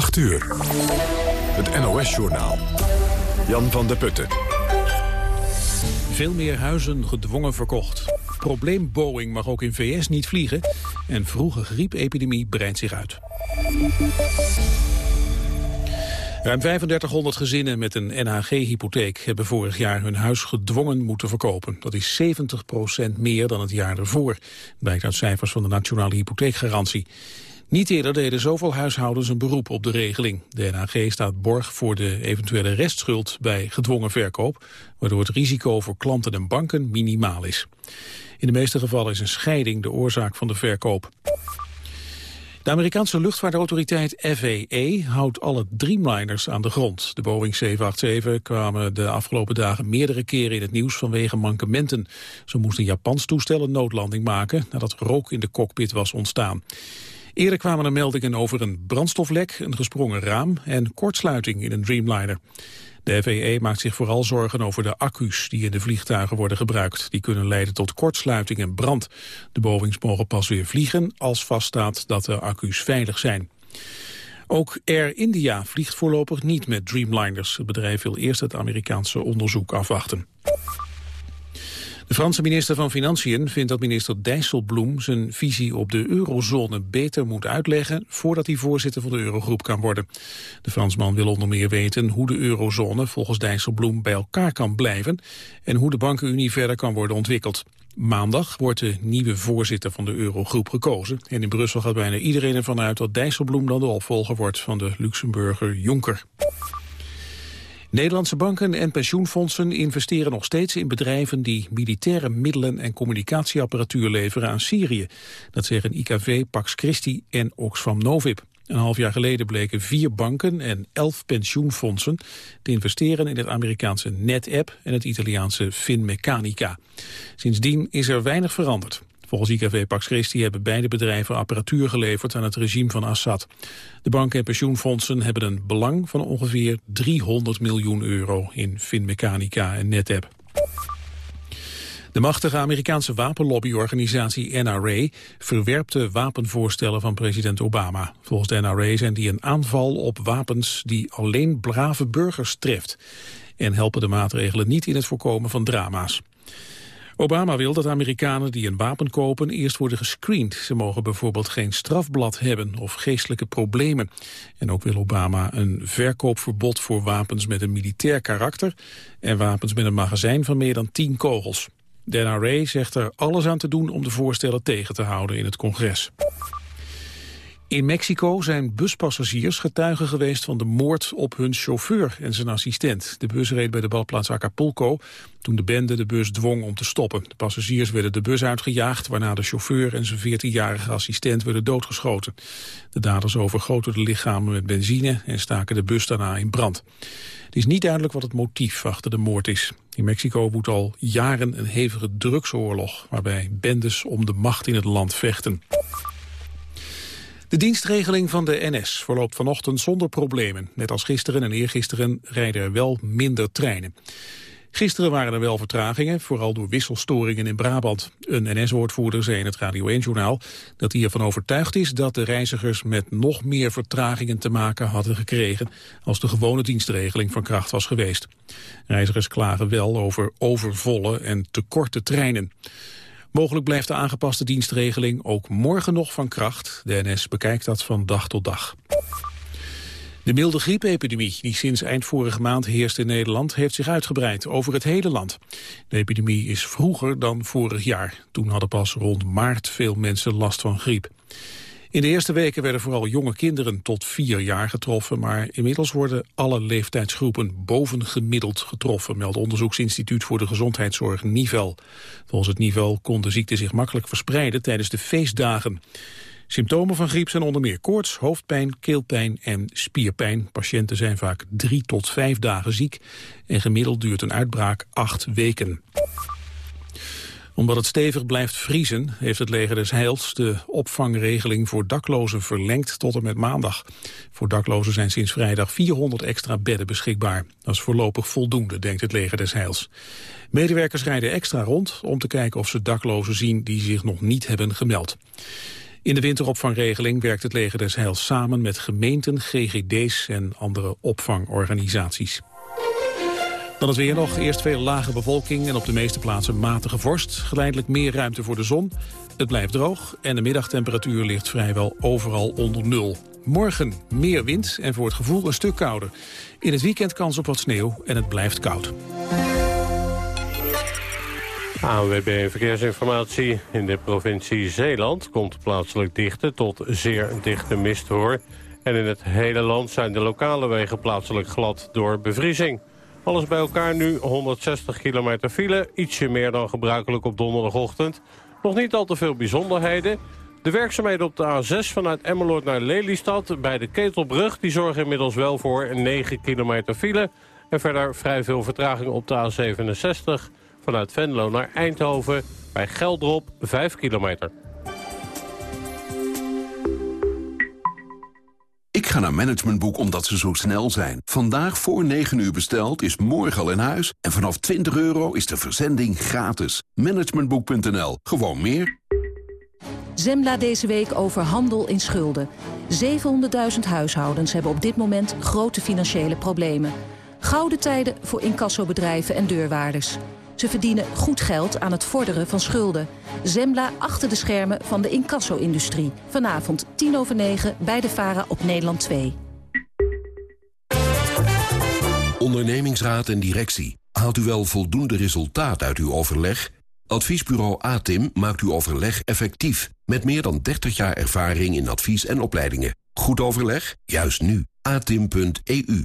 8 uur. Het NOS-journaal. Jan van der Putten. Veel meer huizen gedwongen verkocht. Probleem Boeing mag ook in VS niet vliegen. En vroege griepepidemie breidt zich uit. Ruim 3500 gezinnen met een NHG-hypotheek hebben vorig jaar hun huis gedwongen moeten verkopen. Dat is 70% meer dan het jaar ervoor, blijkt uit cijfers van de Nationale Hypotheekgarantie. Niet eerder deden zoveel huishoudens een beroep op de regeling. De NHG staat borg voor de eventuele restschuld bij gedwongen verkoop, waardoor het risico voor klanten en banken minimaal is. In de meeste gevallen is een scheiding de oorzaak van de verkoop. De Amerikaanse luchtvaartautoriteit FAA houdt alle Dreamliners aan de grond. De Boeing 787 kwamen de afgelopen dagen meerdere keren in het nieuws vanwege mankementen. Zo moest een Japans toestel een noodlanding maken nadat rook in de cockpit was ontstaan. Eerder kwamen er meldingen over een brandstoflek, een gesprongen raam en kortsluiting in een Dreamliner. De FAA maakt zich vooral zorgen over de accu's die in de vliegtuigen worden gebruikt. Die kunnen leiden tot kortsluiting en brand. De Boeings mogen pas weer vliegen als vaststaat dat de accu's veilig zijn. Ook Air India vliegt voorlopig niet met Dreamliners. Het bedrijf wil eerst het Amerikaanse onderzoek afwachten. De Franse minister van Financiën vindt dat minister Dijsselbloem zijn visie op de eurozone beter moet uitleggen voordat hij voorzitter van de eurogroep kan worden. De Fransman wil onder meer weten hoe de eurozone volgens Dijsselbloem bij elkaar kan blijven en hoe de bankenunie verder kan worden ontwikkeld. Maandag wordt de nieuwe voorzitter van de Eurogroep gekozen. En in Brussel gaat bijna iedereen ervan uit dat Dijsselbloem dan de opvolger wordt van de Luxemburger Juncker. Nederlandse banken en pensioenfondsen investeren nog steeds in bedrijven die militaire middelen en communicatieapparatuur leveren aan Syrië. Dat zeggen IKV, Pax Christi en Oxfam Novib. Een half jaar geleden bleken vier banken en elf pensioenfondsen te investeren in het Amerikaanse NetApp en het Italiaanse Finmeccanica. Sindsdien is er weinig veranderd. Volgens IKV Pax Christi hebben beide bedrijven apparatuur geleverd aan het regime van Assad. De banken en pensioenfondsen hebben een belang van ongeveer 300 miljoen euro in Finmeccanica en NetApp. De machtige Amerikaanse wapenlobbyorganisatie NRA verwerpt de wapenvoorstellen van president Obama. Volgens de NRA zijn die een aanval op wapens die alleen brave burgers treft. En helpen de maatregelen niet in het voorkomen van drama's. Obama wil dat Amerikanen die een wapen kopen eerst worden gescreend. Ze mogen bijvoorbeeld geen strafblad hebben of geestelijke problemen. En ook wil Obama een verkoopverbod voor wapens met een militair karakter... en wapens met een magazijn van meer dan 10 kogels. De NRA zegt er alles aan te doen om de voorstellen tegen te houden in het congres. In Mexico zijn buspassagiers getuigen geweest van de moord op hun chauffeur en zijn assistent. De bus reed bij de badplaats Acapulco toen de bende de bus dwong om te stoppen. De passagiers werden de bus uitgejaagd, waarna de chauffeur en zijn 14-jarige assistent werden doodgeschoten. De daders overgoten de lichamen met benzine en staken de bus daarna in brand. Het is niet duidelijk wat het motief achter de moord is. In Mexico woedt al jaren een hevige drugsoorlog, waarbij bendes om de macht in het land vechten. De dienstregeling van de NS verloopt vanochtend zonder problemen. Net als gisteren en eergisteren rijden er wel minder treinen. Gisteren waren er wel vertragingen, vooral door wisselstoringen in Brabant. Een NS-woordvoerder zei in het Radio 1-journaal dat hij ervan overtuigd is dat de reizigers met nog meer vertragingen te maken hadden gekregen als de gewone dienstregeling van kracht was geweest. Reizigers klagen wel over overvolle en te korte treinen. Mogelijk blijft de aangepaste dienstregeling ook morgen nog van kracht. De NS bekijkt dat van dag tot dag. De milde griepepidemie die sinds eind vorige maand heerst in Nederland... heeft zich uitgebreid over het hele land. De epidemie is vroeger dan vorig jaar. Toen hadden pas rond maart veel mensen last van griep. In de eerste weken werden vooral jonge kinderen tot vier jaar getroffen, maar inmiddels worden alle leeftijdsgroepen bovengemiddeld getroffen, meldt onderzoeksinstituut voor de gezondheidszorg Nivel. Volgens het Nivel kon de ziekte zich makkelijk verspreiden tijdens de feestdagen. Symptomen van griep zijn onder meer koorts, hoofdpijn, keelpijn en spierpijn. Patiënten zijn vaak drie tot vijf dagen ziek en gemiddeld duurt een uitbraak acht weken omdat het stevig blijft vriezen, heeft het leger des Heils de opvangregeling voor daklozen verlengd tot en met maandag. Voor daklozen zijn sinds vrijdag 400 extra bedden beschikbaar. Dat is voorlopig voldoende, denkt het leger des Heils. Medewerkers rijden extra rond om te kijken of ze daklozen zien die zich nog niet hebben gemeld. In de winteropvangregeling werkt het leger des Heils samen met gemeenten, GGD's en andere opvangorganisaties. Dan het weer nog. Eerst veel lage bewolking en op de meeste plaatsen matige vorst. Geleidelijk meer ruimte voor de zon. Het blijft droog en de middagtemperatuur ligt vrijwel overal onder nul. Morgen meer wind en voor het gevoel een stuk kouder. In het weekend kans op wat sneeuw en het blijft koud. ANWB Verkeersinformatie. In de provincie Zeeland komt plaatselijk dichte tot zeer dichte mist voor. En in het hele land zijn de lokale wegen plaatselijk glad door bevriezing. Alles bij elkaar nu 160 kilometer file. Ietsje meer dan gebruikelijk op donderdagochtend. Nog niet al te veel bijzonderheden. De werkzaamheden op de A6 vanuit Emmeloord naar Lelystad... bij de Ketelbrug die zorgen inmiddels wel voor 9 kilometer file. En verder vrij veel vertraging op de A67 vanuit Venlo naar Eindhoven... bij Geldrop 5 kilometer. Ik ga naar Managementboek omdat ze zo snel zijn. Vandaag voor 9 uur besteld is morgen al in huis. En vanaf 20 euro is de verzending gratis. Managementboek.nl. Gewoon meer. Zembla deze week over handel in schulden. 700.000 huishoudens hebben op dit moment grote financiële problemen. Gouden tijden voor incassobedrijven en deurwaarders. Ze verdienen goed geld aan het vorderen van schulden. Zembla achter de schermen van de incasso-industrie. Vanavond 10 over 9 bij de VARA op Nederland 2. Ondernemingsraad en directie. Haalt u wel voldoende resultaat uit uw overleg? Adviesbureau ATIM maakt uw overleg effectief. Met meer dan 30 jaar ervaring in advies en opleidingen. Goed overleg? Juist nu. atim.eu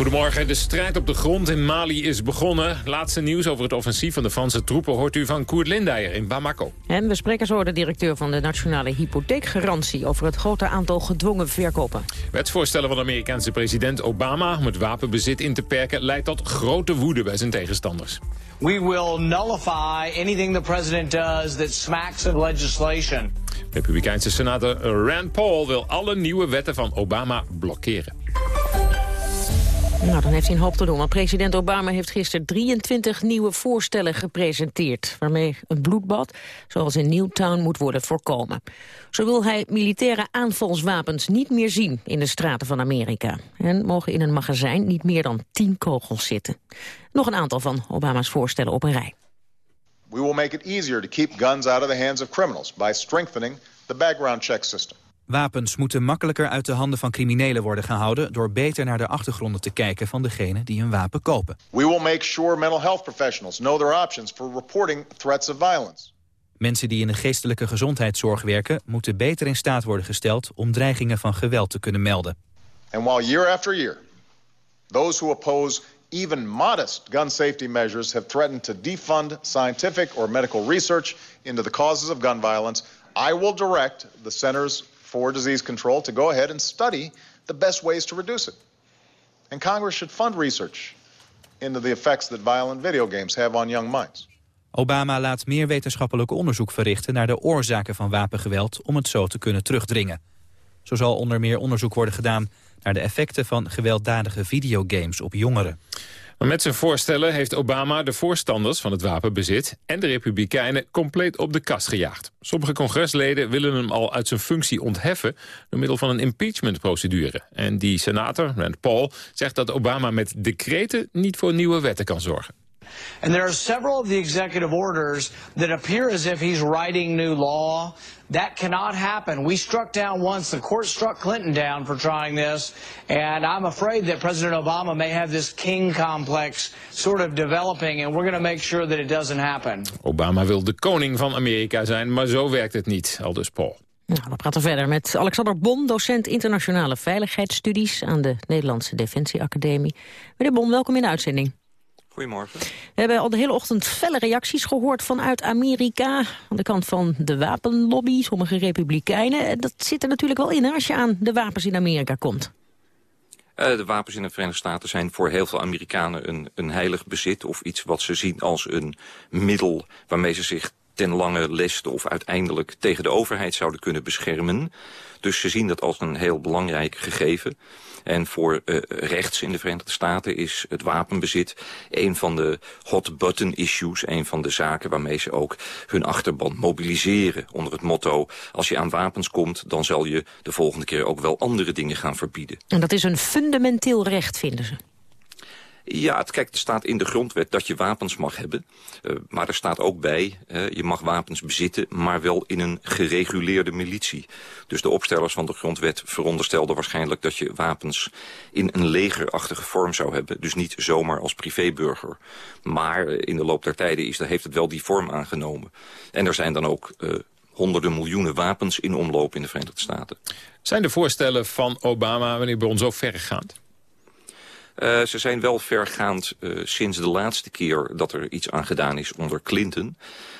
Goedemorgen. De strijd op de grond in Mali is begonnen. Laatste nieuws over het offensief van de Franse troepen... hoort u van Koert Lindeyer in Bamako. En we spreken zo de directeur van de Nationale Hypotheekgarantie... over het grote aantal gedwongen verkopen. Wetsvoorstellen van de Amerikaanse president Obama... om het wapenbezit in te perken... leidt tot grote woede bij zijn tegenstanders. We will nullify anything the president does that smacks of legislation. Republikeinse senator Rand Paul wil alle nieuwe wetten van Obama blokkeren. Nou, dan heeft hij een hoop te doen, want president Obama heeft gisteren 23 nieuwe voorstellen gepresenteerd, waarmee een bloedbad, zoals in Newtown, moet worden voorkomen. Zo wil hij militaire aanvalswapens niet meer zien in de straten van Amerika. En mogen in een magazijn niet meer dan 10 kogels zitten. Nog een aantal van Obama's voorstellen op een rij. We will make it easier to keep guns out of the hands of criminals by strengthening the background check system. Wapens moeten makkelijker uit de handen van criminelen worden gehouden... door beter naar de achtergronden te kijken van degene die een wapen kopen. We will make sure mental health professionals know their options for reporting threats of violence. Mensen die in de geestelijke gezondheidszorg werken... moeten beter in staat worden gesteld om dreigingen van geweld te kunnen melden. And while year after year, those who oppose even modest gun safety measures have threatened to defund scientific or medical research into the causes of gun violence, I will direct the Centers for Disease Control to go ahead and study the best ways to reduce it. And Congress should fund research into the effects that violent video games have on young minds. Obama laat meer wetenschappelijk onderzoek verrichten naar de oorzaken van wapengeweld om het zo te kunnen terugdringen. Zo zal onder meer onderzoek worden gedaan naar de effecten van gewelddadige videogames op jongeren. Met zijn voorstellen heeft Obama de voorstanders van het wapenbezit... en de Republikeinen compleet op de kast gejaagd. Sommige congresleden willen hem al uit zijn functie ontheffen... door middel van een impeachmentprocedure. En die senator, Rand Paul, zegt dat Obama met decreten... niet voor nieuwe wetten kan zorgen. And there are several of the executive orders that appear as if he's writing new law. That cannot happen. We struck down once. The court struck Clinton down for trying this. And I'm afraid that President Obama may have this king complex sort of developing. And we're going to make sure that it doesn't happen. Obama wil de koning van Amerika zijn, maar zo werkt het niet, aldus Paul. Nou, we praten verder met Alexander Bon, docent internationale veiligheidsstudies aan de Nederlandse Defensieacademie. Meneer Bon, welkom in de uitzending. Goedemorgen. We hebben al de hele ochtend felle reacties gehoord vanuit Amerika. Aan de kant van de wapenlobby, sommige republikeinen. Dat zit er natuurlijk wel in hè, als je aan de wapens in Amerika komt. Uh, de wapens in de Verenigde Staten zijn voor heel veel Amerikanen een, een heilig bezit... of iets wat ze zien als een middel waarmee ze zich ten lange leste of uiteindelijk tegen de overheid zouden kunnen beschermen. Dus ze zien dat als een heel belangrijk gegeven. En voor uh, rechts in de Verenigde Staten is het wapenbezit een van de hot button issues. Een van de zaken waarmee ze ook hun achterban mobiliseren. Onder het motto, als je aan wapens komt, dan zal je de volgende keer ook wel andere dingen gaan verbieden. En dat is een fundamenteel recht, vinden ze. Ja, het, kijk, er staat in de grondwet dat je wapens mag hebben. Uh, maar er staat ook bij, je mag wapens bezitten, maar wel in een gereguleerde militie. Dus de opstellers van de grondwet veronderstelden waarschijnlijk dat je wapens in een legerachtige vorm zou hebben. Dus niet zomaar als privéburger. Maar uh, in de loop der tijden is, heeft het wel die vorm aangenomen. En er zijn dan ook honderden miljoenen wapens in omloop in de Verenigde Staten. Zijn de voorstellen van Obama, meneer Bron, zo verregaand? Uh, ze zijn wel vergaand uh, sinds de laatste keer dat er iets aan gedaan is onder Clinton.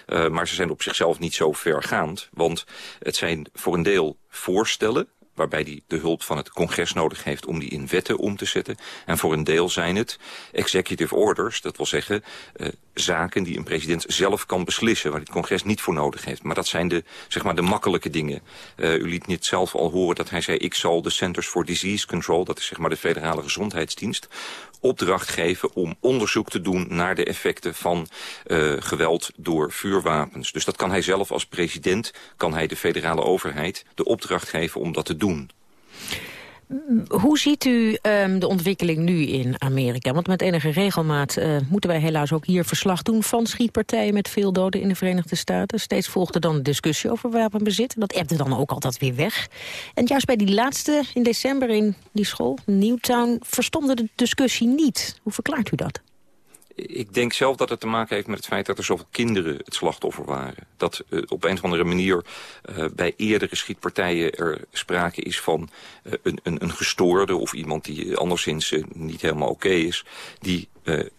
Uh, maar ze zijn op zichzelf niet zo vergaand. Want het zijn voor een deel voorstellen waarbij hij de hulp van het congres nodig heeft om die in wetten om te zetten. En voor een deel zijn het executive orders, dat wil zeggen uh, zaken die een president zelf kan beslissen, waar het congres niet voor nodig heeft. Maar dat zijn de, zeg maar, de makkelijke dingen. Uh, u liet net zelf al horen dat hij zei, ik zal de Centers for Disease Control, dat is zeg maar de federale gezondheidsdienst, opdracht geven om onderzoek te doen naar de effecten van uh, geweld door vuurwapens. Dus dat kan hij zelf als president, kan hij de federale overheid de opdracht geven om dat te doen. Hoe ziet u um, de ontwikkeling nu in Amerika? Want met enige regelmaat uh, moeten wij helaas ook hier verslag doen... van schietpartijen met veel doden in de Verenigde Staten. Steeds volgde dan de discussie over wapenbezit. Dat ebde dan ook altijd weer weg. En juist bij die laatste in december in die school, Newtown... verstomde de discussie niet. Hoe verklaart u dat? Ik denk zelf dat het te maken heeft met het feit dat er zoveel kinderen het slachtoffer waren. Dat uh, op een of andere manier uh, bij eerdere schietpartijen er sprake is van uh, een, een, een gestoorde of iemand die anderszins niet helemaal oké okay is. Die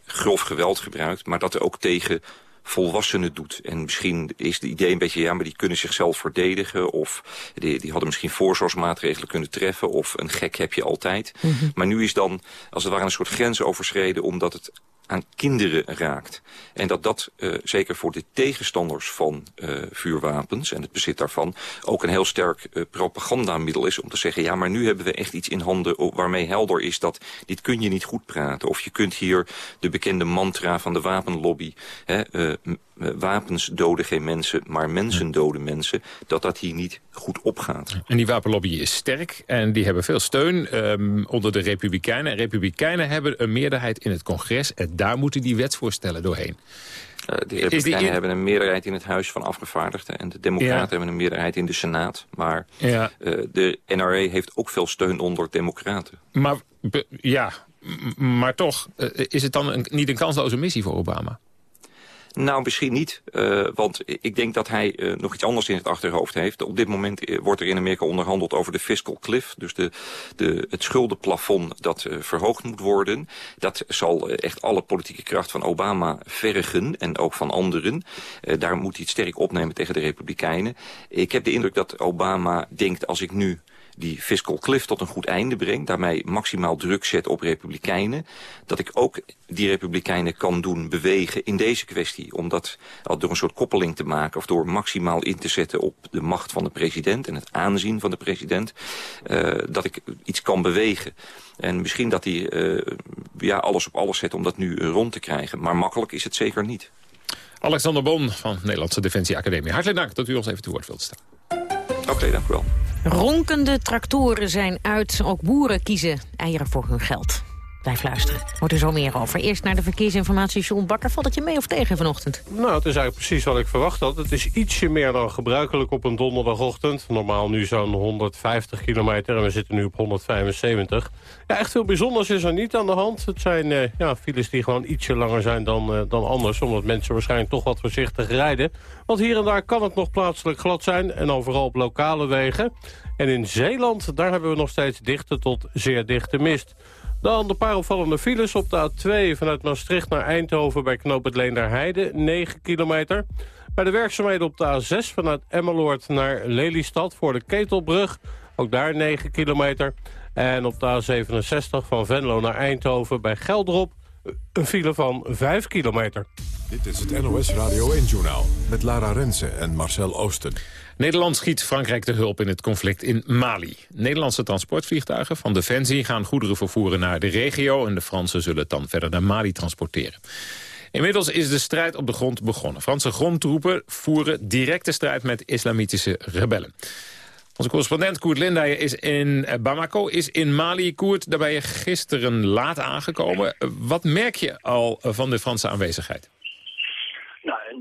grof geweld gebruikt, maar dat er ook tegen volwassenen doet. En misschien is het idee een beetje, ja, maar die kunnen zichzelf verdedigen... of die, die hadden misschien voorzorgsmaatregelen kunnen treffen... of een gek heb je altijd. Mm -hmm. Maar nu is dan, als het ware, een soort grens overschreden... omdat het aan kinderen raakt. En dat dat, uh, zeker voor de tegenstanders van uh, vuurwapens en het bezit daarvan... ook een heel sterk uh, propagandamiddel is om te zeggen... ja, maar nu hebben we echt iets in handen waarmee helder is dat... dit kun je niet goed praten. Of je kunt hier de bekende mantra van de wapenlobby... Hè, wapens doden geen mensen, maar mensen doden mensen... dat dat hier niet goed opgaat. En die wapenlobby is sterk en die hebben veel steun um, onder de Republikeinen. En Republikeinen hebben een meerderheid in het congres... en daar moeten die wetsvoorstellen doorheen. Uh, de Republikeinen die... hebben een meerderheid in het Huis van Afgevaardigden... en de Democraten ja. hebben een meerderheid in de Senaat. Maar ja. uh, de NRA heeft ook veel steun onder Democraten. Maar ja, maar toch, uh, is het dan een, niet een kansloze missie voor Obama? Nou, misschien niet. Uh, want ik denk dat hij uh, nog iets anders in het achterhoofd heeft. Op dit moment uh, wordt er in Amerika onderhandeld over de fiscal cliff. Dus de, de, het schuldenplafond dat verhoogd moet worden. Dat zal echt alle politieke kracht van Obama vergen. En ook van anderen. daar moet hij het sterk opnemen tegen de Republikeinen. Ik heb de indruk dat Obama denkt als ik nu die fiscal cliff tot een goed einde brengt... daarmee maximaal druk zet op republikeinen... dat ik ook die republikeinen kan doen bewegen in deze kwestie. Omdat door een soort koppeling te maken... of door maximaal in te zetten op de macht van de president... en het aanzien van de president... Uh, dat ik iets kan bewegen. En misschien dat hij uh, ja, alles op alles zet om dat nu rond te krijgen. Maar makkelijk is het zeker niet. Alexander Bon van Nederlandse Defensie Academie. Hartelijk dank dat u ons even te woord wilt staan. Oké, okay, dank u wel. Ronkende tractoren zijn uit. Ook boeren kiezen eieren voor hun geld. Blijf luisteren. Wordt er zo meer over. Eerst naar de verkeersinformatie. John Bakker, valt het je mee of tegen vanochtend? Nou, het is eigenlijk precies wat ik verwacht had. Het is ietsje meer dan gebruikelijk op een donderdagochtend. Normaal nu zo'n 150 kilometer en we zitten nu op 175. Ja, echt veel bijzonders is er niet aan de hand. Het zijn uh, ja, files die gewoon ietsje langer zijn dan, uh, dan anders. Omdat mensen waarschijnlijk toch wat voorzichtig rijden. Want hier en daar kan het nog plaatselijk glad zijn. En overal op lokale wegen. En in Zeeland, daar hebben we nog steeds dichte tot zeer dichte mist. Dan de paar opvallende files op de A2 vanuit Maastricht naar Eindhoven... bij knoop het Leenderheide, 9 kilometer. Bij de werkzaamheden op de A6 vanuit Emmeloord naar Lelystad voor de Ketelbrug... ook daar 9 kilometer. En op de A67 van Venlo naar Eindhoven bij Geldrop... een file van 5 kilometer. Dit is het NOS Radio 1-journaal met Lara Rensen en Marcel Oosten. Nederland schiet Frankrijk te hulp in het conflict in Mali. Nederlandse transportvliegtuigen van Defensie gaan goederen vervoeren naar de regio... en de Fransen zullen het dan verder naar Mali transporteren. Inmiddels is de strijd op de grond begonnen. Franse grondtroepen voeren directe strijd met islamitische rebellen. Onze correspondent Koert Lindijer is in Bamako, is in Mali. Koert, daar ben je gisteren laat aangekomen. Wat merk je al van de Franse aanwezigheid?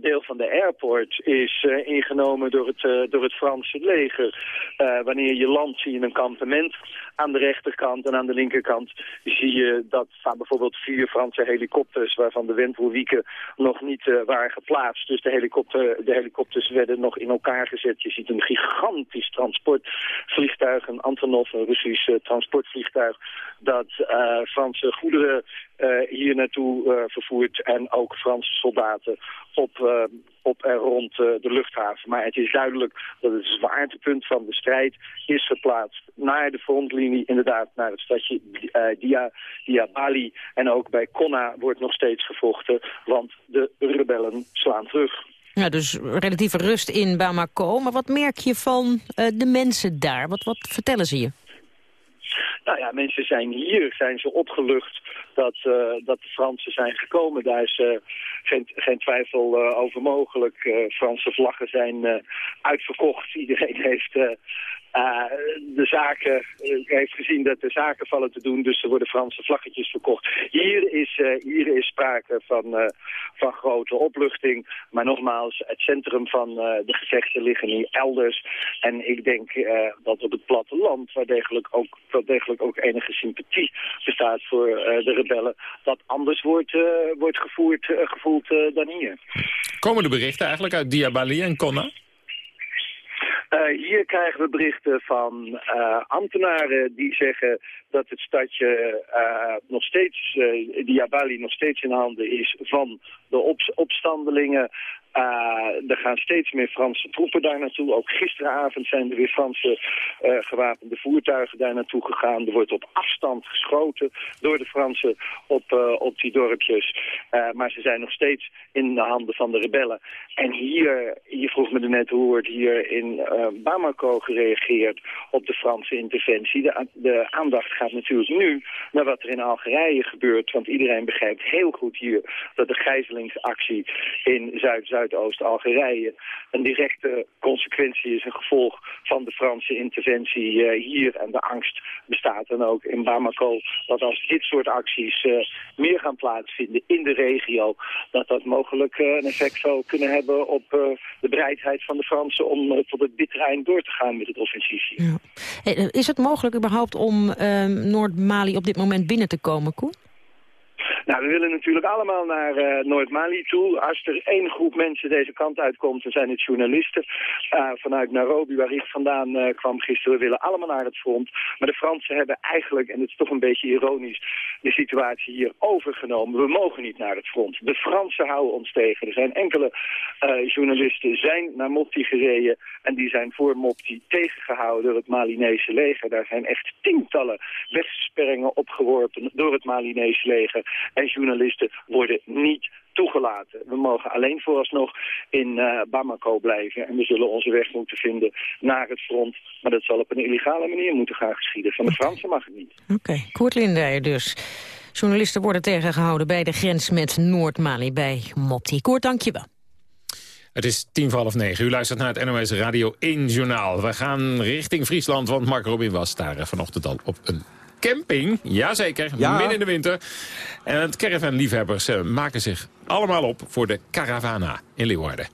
Deel van de airport is uh, ingenomen door het, uh, door het Franse leger. Uh, wanneer je landt zie je een kampement aan de rechterkant en aan de linkerkant zie je dat staan bijvoorbeeld vier Franse helikopters waarvan de windhoelwieken nog niet waren geplaatst. Dus de, helikopter, de helikopters werden nog in elkaar gezet. Je ziet een gigantisch transportvliegtuig, een Antonov, een Russisch transportvliegtuig, dat Franse goederen hier naartoe vervoert en ook Franse soldaten op, uh, op en rond de luchthaven. Maar het is duidelijk dat het zwaartepunt van de strijd is verplaatst naar de frontlinie, inderdaad naar het stadje Dia, Diabali. En ook bij Konna wordt nog steeds gevochten, want de rebellen slaan terug. Ja, dus relatieve rust in Bamako. Maar wat merk je van de mensen daar? Wat, wat vertellen ze je? Nou ja, mensen zijn hier, zijn ze opgelucht dat, uh, dat de Fransen zijn gekomen. Daar is uh, geen, geen twijfel uh, over mogelijk. Franse vlaggen zijn uitverkocht. Iedereen heeft uh, de zaken, uh, heeft gezien dat de zaken vallen te doen, dus er worden Franse vlaggetjes verkocht. Hier is, uh, hier is sprake van, van grote opluchting, maar nogmaals, het centrum van de gevechten liggen hier elders. En ik denk dat op het platteland, waar degelijk ook, waar degelijk ook enige sympathie bestaat voor de rebellen, dat anders wordt, wordt gevoerd, gevoeld dan hier. Komen de berichten eigenlijk uit Diabali en Konna? Uh, hier krijgen we berichten van uh, ambtenaren die zeggen dat het stadje uh, nog steeds, Diabali nog steeds in handen is van de op opstandelingen. Uh, er gaan steeds meer Franse troepen daar naartoe. Ook gisteravond zijn er weer Franse uh, gewapende voertuigen daar naartoe gegaan. Er wordt op afstand geschoten door de Fransen op, uh, op die dorpjes. maar ze zijn nog steeds in de handen van de rebellen. En hier, je vroeg me net hoe wordt hier in Bamako gereageerd op de Franse interventie. De, de aandacht gaat natuurlijk nu naar wat er in Algerije gebeurt. Want iedereen begrijpt heel goed hier dat de gijzelingsactie in Zuid-Zuid Zuidoost-Algerije een directe consequentie is, een gevolg van de Franse interventie uh, hier. En de angst bestaat dan ook in Bamako dat als dit soort acties uh, meer gaan plaatsvinden in de regio, dat dat mogelijk uh, een effect zou kunnen hebben op de bereidheid van de Fransen om tot het bittere door te gaan met het offensief. Is het mogelijk überhaupt om ehm, Noord-Mali op dit moment binnen te komen, Koen? Nou, we willen natuurlijk allemaal naar uh, Noord-Mali toe. Als er één groep mensen deze kant uitkomt, dan zijn het journalisten. Uh, vanuit Nairobi, waar ik vandaan uh, kwam gisteren, we willen allemaal naar het front. Maar de Fransen hebben eigenlijk, en het is toch een beetje ironisch, de situatie hier overgenomen. We mogen niet naar het front. De Fransen houden ons tegen. Er zijn enkele journalisten zijn naar Mopti gereden en die zijn voor Mopti tegengehouden door het Malinese leger. Daar zijn echt tientallen wegsperringen opgeworpen door het Malinese leger en journalisten worden niet toegelaten. We mogen alleen vooralsnog in uh, Bamako blijven. En we zullen onze weg moeten vinden naar het front. Maar dat zal op een illegale manier moeten gaan geschieden. Van de Fransen mag het niet. Oké, okay. Koert Lindijer dus. Journalisten worden tegengehouden bij de grens met Noord-Mali bij Mopti. Koert, dank je wel. Het is tien voor half negen. U luistert naar het NOS Radio 1 Journaal. We gaan richting Friesland, want Mark Robin was daar eh, vanochtend al op een camping. Jazeker, ja. midden in de winter. En het caravanliefhebbers uh, maken zich allemaal op voor de Caravana in Leeuwarden.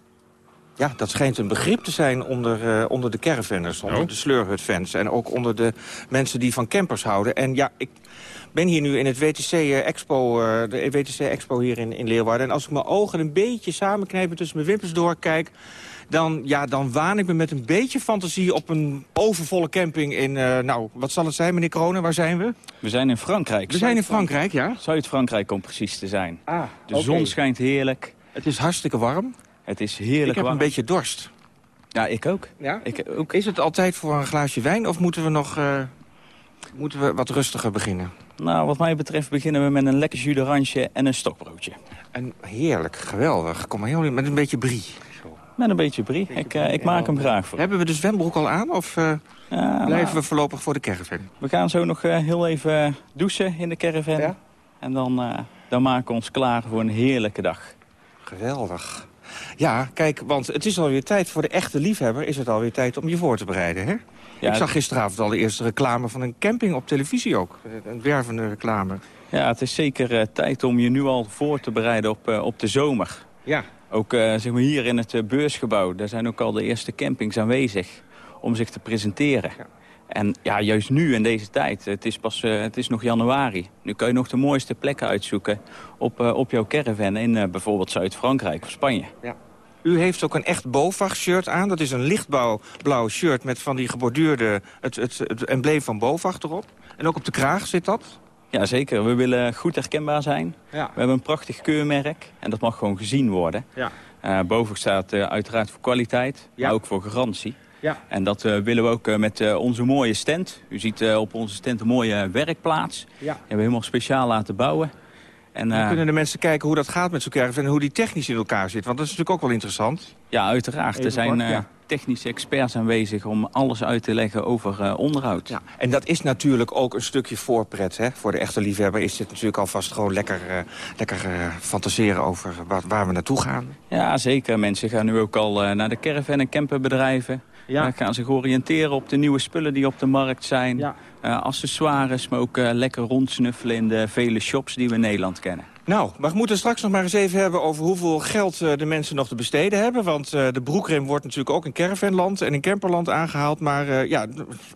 Ja, dat schijnt een begrip te zijn onder, uh, onder de caravanners, onder oh. de sleurhutfans... en ook onder de mensen die van campers houden. En ja, ik ben hier nu in het WTC uh, Expo, uh, de WTC Expo hier in, in Leeuwarden. En als ik mijn ogen een beetje samenknijpen tussen mijn wimpers doorkijk dan, ja, dan waan ik me met een beetje fantasie op een overvolle camping in... Uh, nou, wat zal het zijn, meneer Kronen? Waar zijn we? We zijn in Frankrijk. We zijn in Frankrijk, ja. Zuid-Frankrijk om precies te zijn. Ah, De okay. zon schijnt heerlijk. Het is hartstikke warm. Het is heerlijk Ik heb warm. een beetje dorst. Ja, ik ook. Ja? Ik ook. Is het altijd voor een glaasje wijn of moeten we nog uh, moeten we wat rustiger beginnen? Nou, wat mij betreft beginnen we met een lekker jus d'orange en een stokbroodje. En heerlijk, geweldig. Kom maar heel met een beetje brie. Met een beetje brie. Ik, uh, ik maak hem graag voor. Hebben we de zwembroek al aan of uh, ja, blijven we voorlopig voor de caravan? We gaan zo nog uh, heel even douchen in de caravan. Ja? En dan, dan maken we ons klaar voor een heerlijke dag. Geweldig. Ja, kijk, want het is alweer tijd voor de echte liefhebber... is het alweer tijd om je voor te bereiden, hè? Ja, ik zag gisteravond al de eerste reclame van een camping op televisie ook. Een wervende reclame. Ja, het is zeker tijd om je nu al voor te bereiden op, op de zomer. Ja. Ook uh, zeg maar hier in het beursgebouw, daar zijn ook al de eerste campings aanwezig om zich te presenteren. Ja. En ja, juist nu in deze tijd, het is, pas, het is nog januari. Nu kan je nog de mooiste plekken uitzoeken op, op jouw caravan in bijvoorbeeld Zuid-Frankrijk of Spanje. Ja. U heeft ook een echt BOVAG-shirt aan. Dat is een lichtblauw shirt met van die geborduurde... Het, het, het embleem van BOVAG erop. En ook op de kraag zit dat? Ja, zeker. We willen goed herkenbaar zijn. Ja. We hebben een prachtig keurmerk. En dat mag gewoon gezien worden. Ja. Uh, BOVAG staat uh, uiteraard voor kwaliteit, ja. maar ook voor garantie. Ja. En dat uh, willen we ook met onze mooie stand. U ziet op onze stand een mooie werkplaats. Ja. Die hebben we helemaal speciaal laten bouwen. En, kunnen de mensen kijken hoe dat gaat met zo'n caravan... en hoe die technisch in elkaar zit? Want dat is natuurlijk ook wel interessant. Ja, uiteraard. er zijn. Technische experts aanwezig om alles uit te leggen over uh, onderhoud. Ja. En dat is natuurlijk ook een stukje voorpret. Hè? Voor de echte liefhebber is dit natuurlijk alvast gewoon lekker, lekker fantaseren... over waar, waar we naartoe gaan. Ja, zeker. Mensen gaan nu ook al naar de caravan- en camperbedrijven... Ja. Dan gaan zich oriënteren op de nieuwe spullen die op de markt zijn. Ja. Accessoires, maar ook lekker rondsnuffelen in de vele shops die we in Nederland kennen. Nou, maar we moeten straks nog maar eens even hebben over hoeveel geld uh, de mensen nog te besteden hebben. Want de broekrem wordt natuurlijk ook in caravanland en in camperland aangehaald. Maar ja,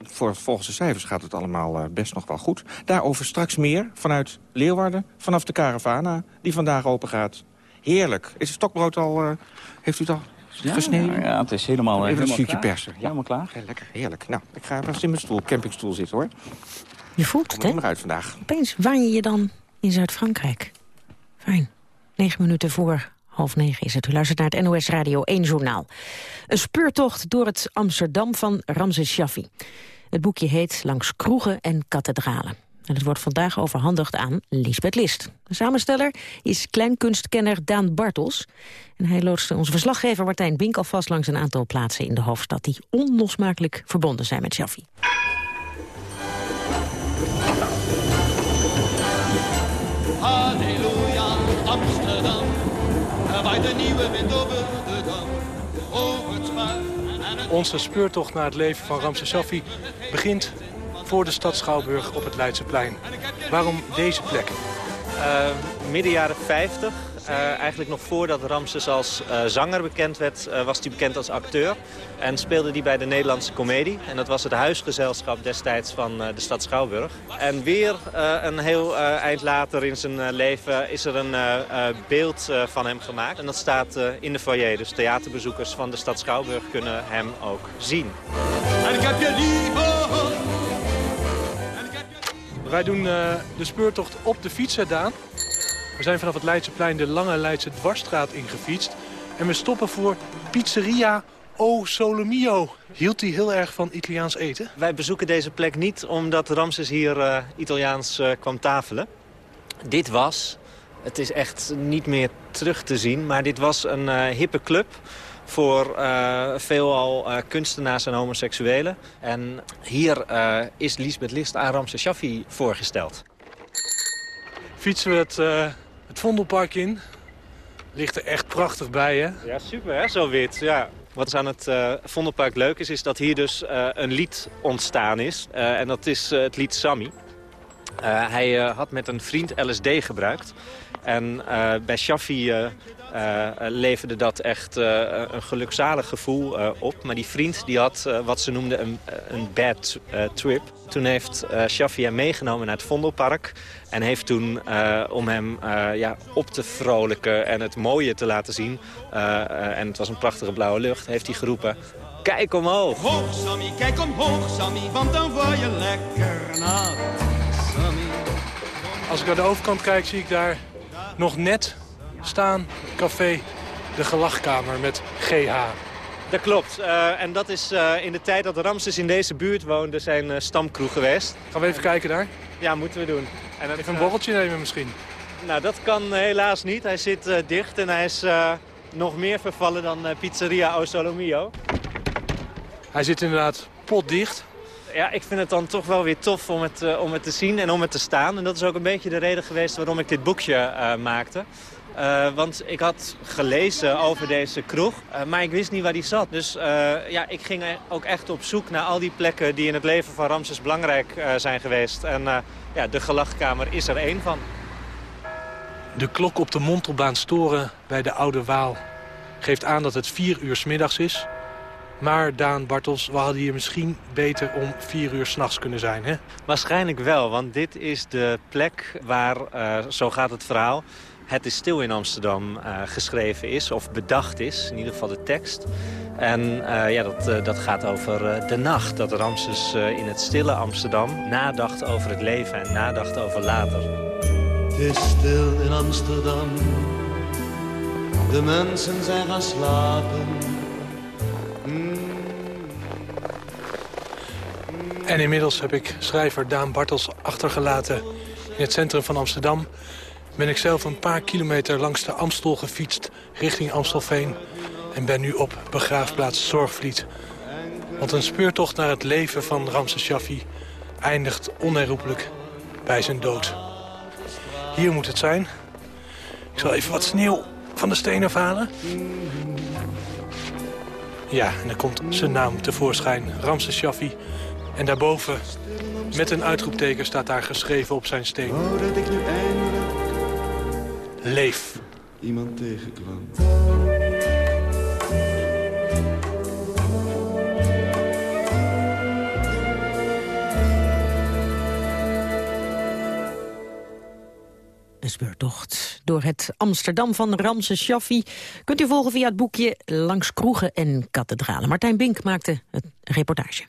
voor, volgens de cijfers gaat het allemaal best nog wel goed. Daarover straks meer vanuit Leeuwarden, vanaf de caravana die vandaag open gaat. Heerlijk. Is het stokbrood al, heeft u het al ja, gesneden? Ja, het is helemaal, Even helemaal een stukje klaar. persen. Ja. Helemaal klaar. Ja, lekker, heerlijk. Nou, ik ga even in mijn stoel, campingstoel zitten hoor. Je voelt het, hè? eruit vandaag. Opeens waan je je dan in Zuid-Frankrijk. Fijn. Negen minuten voor half negen is het. U luistert naar het NOS Radio 1 Journaal. Een speurtocht door het Amsterdam van Ramses Shaffi. Het boekje heet Langs kroegen en kathedralen. En het wordt vandaag overhandigd aan Lisbeth List. De samensteller is kleinkunstkenner Daan Bartels. En hij loodste onze verslaggever Martijn Bink alvast langs een aantal plaatsen in de hoofdstad... die onlosmakelijk verbonden zijn met Shaffi. Waar de nieuwe de. Onze speurtocht naar het leven van Ramses begint voor de stad Schouwburg op het Leidseplein. Waarom deze plek? Uh, midden jaren 50, uh, eigenlijk nog voordat Ramses als uh, zanger bekend werd, was hij bekend als acteur. En speelde hij bij de Nederlandse Comedie. En dat was het huisgezelschap destijds van de stad Schouwburg. En weer een heel eind later in zijn leven is er een beeld van hem gemaakt. En dat staat in de foyer. Dus theaterbezoekers van de stad Schouwburg kunnen hem ook zien. En ik heb je lief. Wij doen uh, de speurtocht op de fiets, Daan. We zijn vanaf het Leidseplein de Lange Leidse Dwarsstraat ingefietst. En we stoppen voor Pizzeria O Solomio. Hield hij heel erg van Italiaans eten? Wij bezoeken deze plek niet omdat Ramses hier uh, Italiaans uh, kwam tafelen. Dit was, het is echt niet meer terug te zien... maar dit was een hippe club voor uh, veelal uh, kunstenaars en homoseksuelen. En hier uh, is Lisbeth List aan Ramses Shaffi voorgesteld. Fietsen we het, het Vondelpark in. Ligt er echt prachtig bij, hè? Ja, super, hè? Zo wit, ja. Wat aan het Vondelpark leuk is, is dat hier dus een lied ontstaan is. en dat is het lied Sammy. hij had met een vriend LSD gebruikt. En bij Shaffi leverde dat echt uh, een gelukzalig gevoel uh, op. Maar die vriend die had wat ze noemden een, een bad trip. Toen heeft Shaffi hem meegenomen naar het Vondelpark. En heeft toen, om hem ja, op te vrolijken en het mooie te laten zien... en het was een prachtige blauwe lucht, heeft hij geroepen... Kijk omhoog! Hoog, Sammy, kijk omhoog, Sammy, want dan word je lekker nat, Sammy. Als ik naar de overkant kijk, zie ik daar nog net staan, café De Gelachkamer met GH. Dat klopt. Uh, en dat is uh, in de tijd dat Ramses in deze buurt woonde zijn uh, stamkroeg geweest. Gaan we even kijken daar? Ja, moeten we doen. En even een borreltje nemen misschien? Nou, dat kan helaas niet. Hij zit dicht en hij is nog meer vervallen dan Pizzeria O Solomio. Hij zit inderdaad potdicht. Ja, ik vind het dan toch wel weer tof om het, om het te zien en om het te staan. En dat is ook een beetje de reden geweest waarom ik dit boekje maakte. Uh, want ik had gelezen over deze kroeg, uh, maar ik wist niet waar die zat. Dus uh, ja, ik ging ook echt op zoek naar al die plekken die in het leven van Ramses belangrijk zijn geweest. En ja, de gelachkamer is er één van. De klok op de Montelbaan storen bij de Oude Waal geeft aan dat het vier uur s middags is. Maar Daan Bartels, we hadden hier misschien beter om vier uur s'nachts kunnen zijn, hè? Waarschijnlijk wel, want dit is de plek waar, zo gaat het verhaal het is stil in Amsterdam uh, geschreven is, of bedacht is, in ieder geval de tekst. En uh, ja, dat, uh, dat gaat over de nacht, dat Ramses in het stille Amsterdam nadacht over het leven en nadacht over later. Het is stil in Amsterdam, de mensen zijn gaan slapen. Mm. En inmiddels heb ik schrijver Daan Bartels achtergelaten in het centrum van Amsterdam ben ik zelf een paar kilometer langs de Amstel gefietst richting Amstelveen... en ben nu op begraafplaats Zorgvliet. Want een speurtocht naar het leven van Ramses Shaffi eindigt onherroepelijk bij zijn dood. Hier moet het zijn. Ik zal even wat sneeuw van de stenen afhalen. Ja, en dan komt zijn naam tevoorschijn, Ramses Shaffi. En daarboven, met een uitroepteken, staat daar geschreven op zijn steen. Leef. Iemand tegenkwam. Een speurtocht door het Amsterdam van Ramses Shaffi. Kunt u volgen via het boekje Langs kroegen en kathedralen. Martijn Bink maakte het reportage.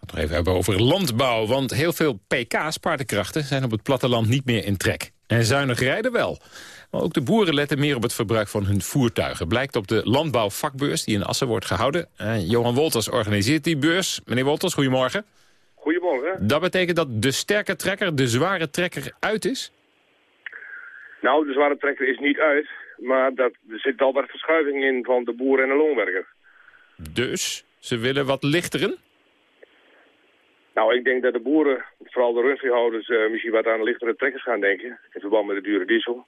Nog even hebben over landbouw, want heel veel PK's, paardenkrachten, zijn op het platteland niet meer in trek. En zuinig rijden wel. Maar ook de boeren letten meer op het verbruik van hun voertuigen. Blijkt op de landbouwvakbeurs die in Assen wordt gehouden. Uh, Johan Wolters organiseert die beurs. Meneer Wolters, goedemorgen. Goedemorgen. Dat betekent dat de sterke trekker, de zware trekker, uit is? Nou, de zware trekker is niet uit. Maar dat, er zit al wat verschuiving in van de boer en de loonwerker. Dus ze willen wat lichteren? Nou, ik denk dat de boeren, vooral de rundveehouders, uh, misschien wat aan lichtere trekkers gaan denken. In verband met de dure diesel.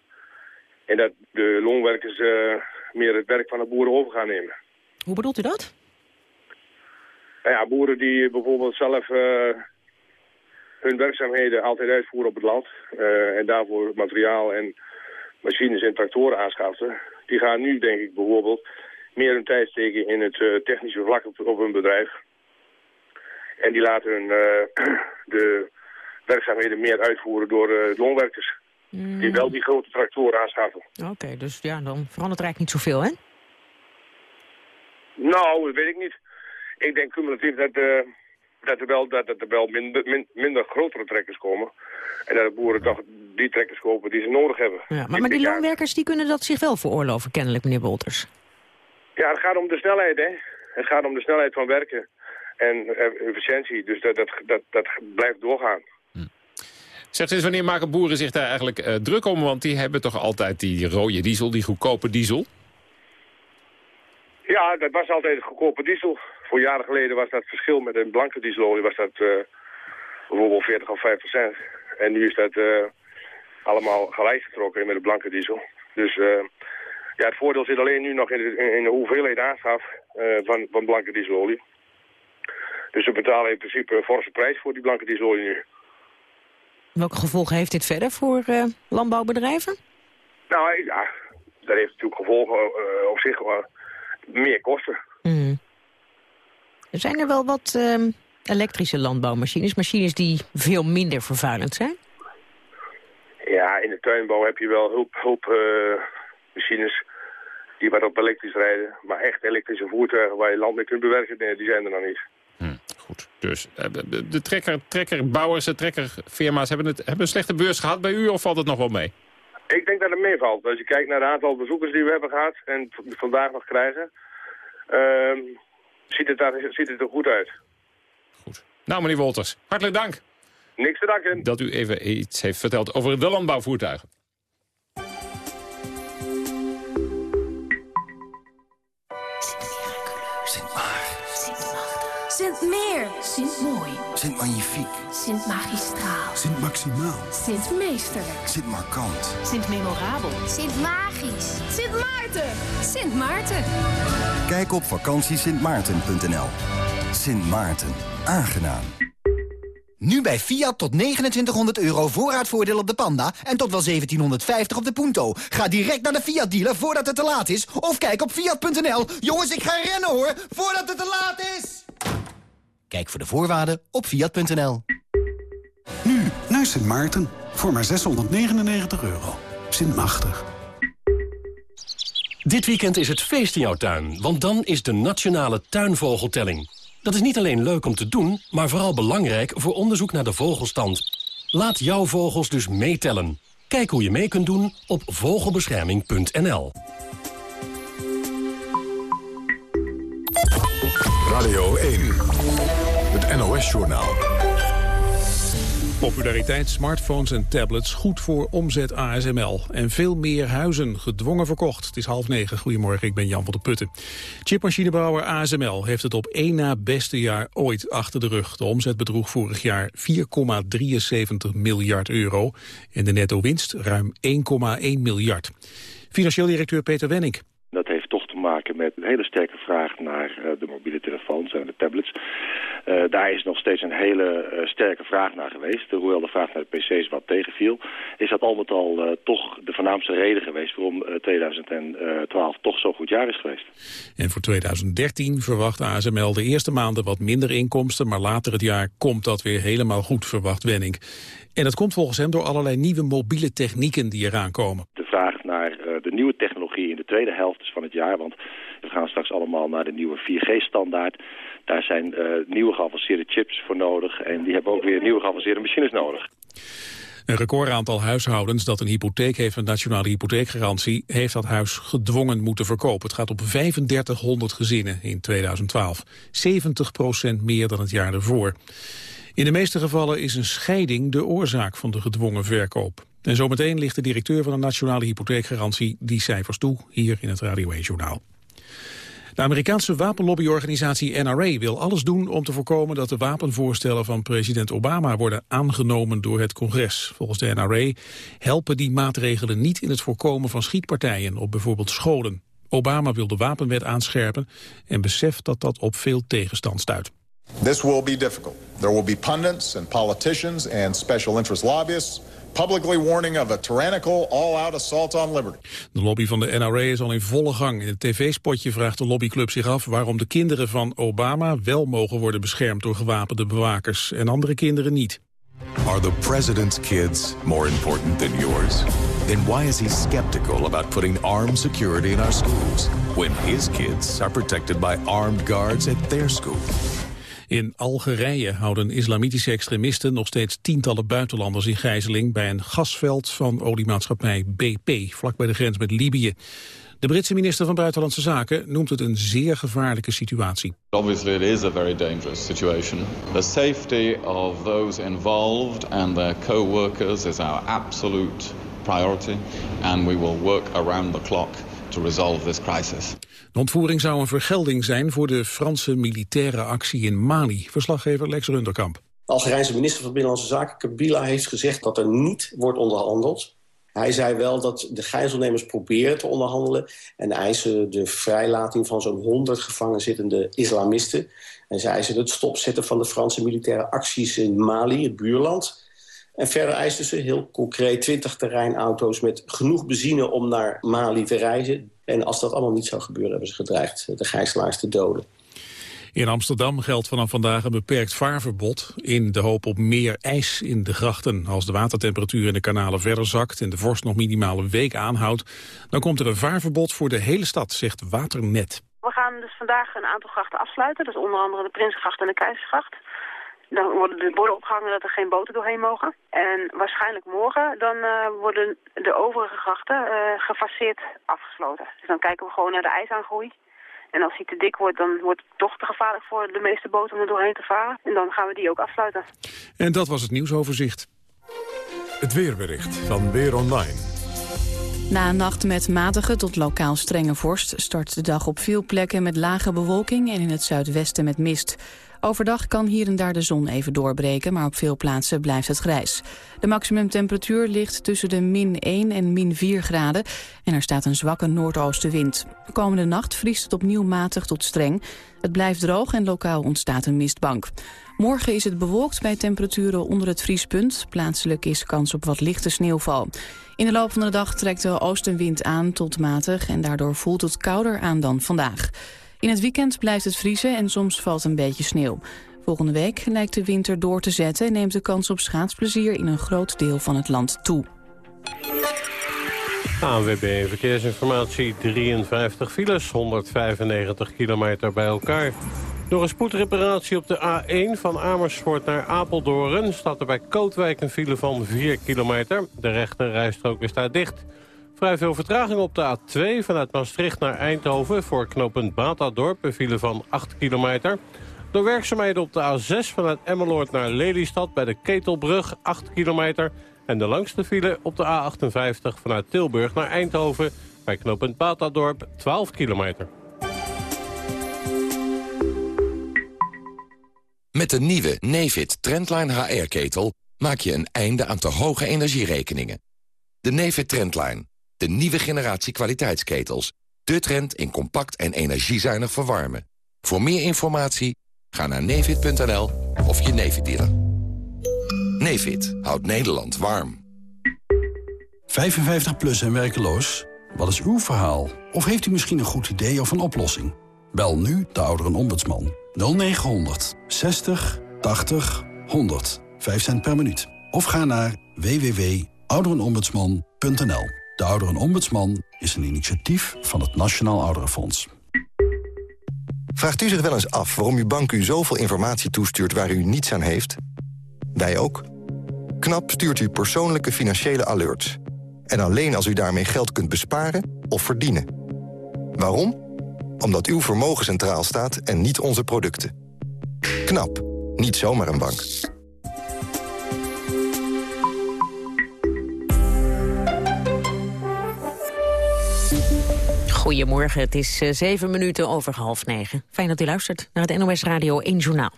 En dat de loonwerkers uh, meer het werk van de boeren over gaan nemen. Hoe bedoelt u dat? Nou ja, boeren die bijvoorbeeld zelf uh, hun werkzaamheden altijd uitvoeren op het land. En daarvoor materiaal en machines en tractoren aanschaffen. Die gaan nu, denk ik, bijvoorbeeld meer hun tijd steken in het technische vlak op, op, hun bedrijf. En die laten hun, de werkzaamheden meer uitvoeren door loonwerkers. Die mm. wel die grote tractoren aanschaffen. Oké, dus ja, dan verandert er eigenlijk niet zoveel, hè? Nou, dat weet ik niet. Ik denk cumulatief dat, uh, dat er wel, dat, dat er wel minder, minder grotere trekkers komen. En dat de boeren toch die trekkers kopen die ze nodig hebben. Ja, maar, maar die loonwerkers die kunnen dat zich wel veroorloven, kennelijk, meneer Wolters. Ja, het gaat om de snelheid, hè. Het gaat om de snelheid van werken en eh, efficiëntie. Dus dat, dat, dat, dat blijft doorgaan. Zegt eens, wanneer maken boeren zich daar eigenlijk uh, druk om? Want die hebben toch altijd die rode diesel, die goedkope diesel? Ja, dat was altijd goedkope diesel. Voor jaren geleden was dat verschil met een blanke dieselolie was dat uh, bijvoorbeeld 40 of 5 procent. En nu is dat uh, allemaal gelijk getrokken met de blanke diesel. Dus ja, het voordeel zit alleen nu nog in de, in de hoeveelheid aanschaf van, van blanke dieselolie. Dus we betalen in principe een forse prijs voor die blanke dieselolie nu. Welke gevolgen heeft dit verder voor uh, landbouwbedrijven? Nou ja, dat heeft natuurlijk gevolgen uh, op zich wel meer kosten. Mm. Zijn er wel wat uh, elektrische landbouwmachines? Machines die veel minder vervuilend zijn? Ja, in de tuinbouw heb je wel hulp, hulpmachines die wat op elektrisch rijden. Maar echt elektrische voertuigen waar je land mee kunt bewerken, die zijn er nog niet. Dus eh, de trekker, trekkerbouwers, de trekkerfirma's hebben, het, hebben een slechte beurs gehad bij u of valt het nog wel mee? Ik denk dat het meevalt. Als je kijkt naar het aantal bezoekers die we hebben gehad en vandaag nog krijgen... ehm, ziet, het daar, ziet het er goed uit. Nou, meneer Wolters, hartelijk dank. Niks te danken. Dat u even iets heeft verteld over de landbouwvoertuigen. Sint Mooi. Sint Magnifiek. Sint Magistraal. Sint Maximaal. Sint Meesterlijk. Sint Markant. Sint Memorabel. Sint Magisch. Sint Maarten. Sint Maarten. Kijk op vakantiesintmaarten.nl. Sint Maarten. Aangenaam. Nu bij Fiat tot 2900 euro voorraadvoordeel op de Panda en tot wel 1750 op de Punto. Ga direct naar de Fiat dealer voordat het te laat is of kijk op fiat.nl. Jongens, ik ga rennen hoor, voordat het te laat is. Kijk voor de voorwaarden op fiat.nl. Nu naar Sint Maarten voor maar 699 euro. Sint Machtig. Dit weekend is het feest in jouw tuin, want dan is de Nationale Tuinvogeltelling. Dat is niet alleen leuk om te doen, maar vooral belangrijk voor onderzoek naar de vogelstand. Laat jouw vogels dus meetellen. Kijk hoe je mee kunt doen op vogelbescherming.nl. Radio 1, NOS-journaal. Populariteit smartphones en tablets goed voor omzet ASML. En veel meer huizen gedwongen verkocht. Het is half negen. Goedemorgen, ik ben Jan van der Putten. Chipmachinebouwer ASML heeft het op één na beste jaar ooit achter de rug. De omzet bedroeg vorig jaar 4,73 miljard euro. En de netto winst ruim 1,1 miljard. Financieel directeur Peter Wenning. Dat heeft toch te maken met een hele sterke vraag naar uh, de mobiele telefoons en de tablets. Uh, daar is nog steeds een hele uh, sterke vraag naar geweest. Hoewel de vraag naar de pc's wat tegenviel, is dat al met al toch de voornaamste reden geweest waarom 2012 toch zo'n goed jaar is geweest. En voor 2013 verwacht ASML de eerste maanden wat minder inkomsten, maar later het jaar komt dat weer helemaal goed, verwacht Wenning. En dat komt volgens hem door allerlei nieuwe mobiele technieken die eraan komen. Naar de nieuwe technologie in de tweede helft van het jaar, want we gaan straks allemaal naar de nieuwe 4G-standaard. Daar zijn uh, nieuwe geavanceerde chips voor nodig en die hebben ook weer nieuwe geavanceerde machines nodig. Een recordaantal huishoudens dat een hypotheek heeft, een nationale hypotheekgarantie, heeft dat huis gedwongen moeten verkopen. Het gaat op 3500 gezinnen in 2012. 70 procent meer dan het jaar ervoor. In de meeste gevallen is een scheiding de oorzaak van de gedwongen verkoop. En zometeen ligt de directeur van de Nationale Hypotheekgarantie die cijfers toe, hier in het Radio 1-journaal. De Amerikaanse wapenlobbyorganisatie NRA wil alles doen om te voorkomen dat de wapenvoorstellen van president Obama worden aangenomen door het congres. Volgens de NRA helpen die maatregelen niet in het voorkomen van schietpartijen op bijvoorbeeld scholen. Obama wil de wapenwet aanscherpen en beseft dat dat op veel tegenstand stuit. This will be difficult. There will be pundits and politicians and special interest lobbyists publicly warning of a tyrannical all-out assault on liberty. De lobby van de NRA is al in volle gang. In het tv-spotje vraagt de lobbyclub zich af waarom de kinderen van Obama wel mogen worden beschermd door gewapende bewakers en andere kinderen niet. Are the president's kids more important than yours? Then why is he skeptical about putting armed security in our schools when his kids are protected by armed guards at their school? In Algerije houden islamitische extremisten nog steeds tientallen buitenlanders in gijzeling bij een gasveld van oliemaatschappij BP, vlak bij de grens met Libië. De Britse minister van Buitenlandse Zaken noemt het een zeer gevaarlijke situatie. Obviously it is a very dangerous situation. The safety of those involved and their co-workers is our absolute priority and we will work around the clock to resolve this crisis. De ontvoering zou een vergelding zijn voor de Franse militaire actie in Mali. Verslaggever Lex Runderkamp. De Algerijnse minister van Binnenlandse Zaken, Kabila, heeft gezegd dat er niet wordt onderhandeld. Hij zei wel dat de gijzelnemers proberen te onderhandelen... en eisen de vrijlating van zo'n 100 gevangen zittende islamisten. En zij eisen het stopzetten van de Franse militaire acties in Mali, het buurland... En verder eisten ze heel concreet 20 terreinauto's met genoeg benzine om naar Mali te reizen. En als dat allemaal niet zou gebeuren, hebben ze gedreigd de gijzelaars te doden. In Amsterdam geldt vanaf vandaag een beperkt vaarverbod... in de hoop op meer ijs in de grachten. Als de watertemperatuur in de kanalen verder zakt... en de vorst nog minimaal een week aanhoudt... dan komt er een vaarverbod voor de hele stad, zegt Waternet. We gaan dus vandaag een aantal grachten afsluiten. Dat is onder andere de Prinsengracht en de Keizersgracht. Dan worden de borden opgehangen dat er geen boten doorheen mogen. En waarschijnlijk morgen dan uh, worden de overige grachten uh, gefaseerd afgesloten. Dus dan kijken we gewoon naar de ijsaangroei. En als hij te dik wordt, dan wordt het toch te gevaarlijk voor de meeste boten om er doorheen te varen. En dan gaan we die ook afsluiten. En dat was het nieuwsoverzicht. Het weerbericht van Weer Online. Na een nacht met matige tot lokaal strenge vorst... start de dag op veel plekken met lage bewolking en in het zuidwesten met mist. Overdag kan hier en daar de zon even doorbreken, maar op veel plaatsen blijft het grijs. De maximumtemperatuur ligt tussen de min 1 en min 4 graden en er staat een zwakke noordoostenwind. komende nacht vriest het opnieuw matig tot streng. Het blijft droog en lokaal ontstaat een mistbank. Morgen is het bewolkt bij temperaturen onder het vriespunt. Plaatselijk is kans op wat lichte sneeuwval. In de loop van de dag trekt de oostenwind aan tot matig... en daardoor voelt het kouder aan dan vandaag. In het weekend blijft het vriezen en soms valt een beetje sneeuw. Volgende week lijkt de winter door te zetten... en neemt de kans op schaatsplezier in een groot deel van het land toe. ANWB Verkeersinformatie, 53 files, 195 kilometer bij elkaar. Door een spoedreparatie op de A1 van Amersfoort naar Apeldoorn... staat er bij Kootwijk een file van 4 kilometer. De rechte rijstrook is daar dicht. Vrij veel vertraging op de A2 vanuit Maastricht naar Eindhoven... voor knooppunt Batadorp, een file van 8 kilometer. Door werkzaamheden op de A6 vanuit Emmeloord naar Lelystad... bij de Ketelbrug, 8 kilometer. En de langste file op de A58 vanuit Tilburg naar Eindhoven... bij knooppunt Batadorp, 12 kilometer. Met de nieuwe Nefit Trendline HR-ketel maak je een einde aan te hoge energierekeningen. De Nefit Trendline, de nieuwe generatie kwaliteitsketels. De trend in compact en energiezuinig verwarmen. Voor meer informatie ga naar nefit.nl of je Nefit dealer. Nefit houdt Nederland warm. 55 plus en werkeloos? Wat is uw verhaal? Of heeft u misschien een goed idee of een oplossing? Bel nu de ouderenombudsman 0900 60 80 100. 5 cent per minuut. Of ga naar www.ouderenombudsman.nl. De Ouderenombudsman is een initiatief van het Nationaal Ouderenfonds. Vraagt u zich wel eens af waarom uw bank u zoveel informatie toestuurt waar u niets aan heeft? Wij ook. KNAP stuurt u persoonlijke financiële alerts. En alleen als u daarmee geld kunt besparen of verdienen. Waarom? Omdat uw vermogen centraal staat en niet onze producten. KNAP. Niet zomaar een bank. Goedemorgen, het is uh, zeven minuten over half negen. Fijn dat u luistert naar het NOS Radio 1 Journaal.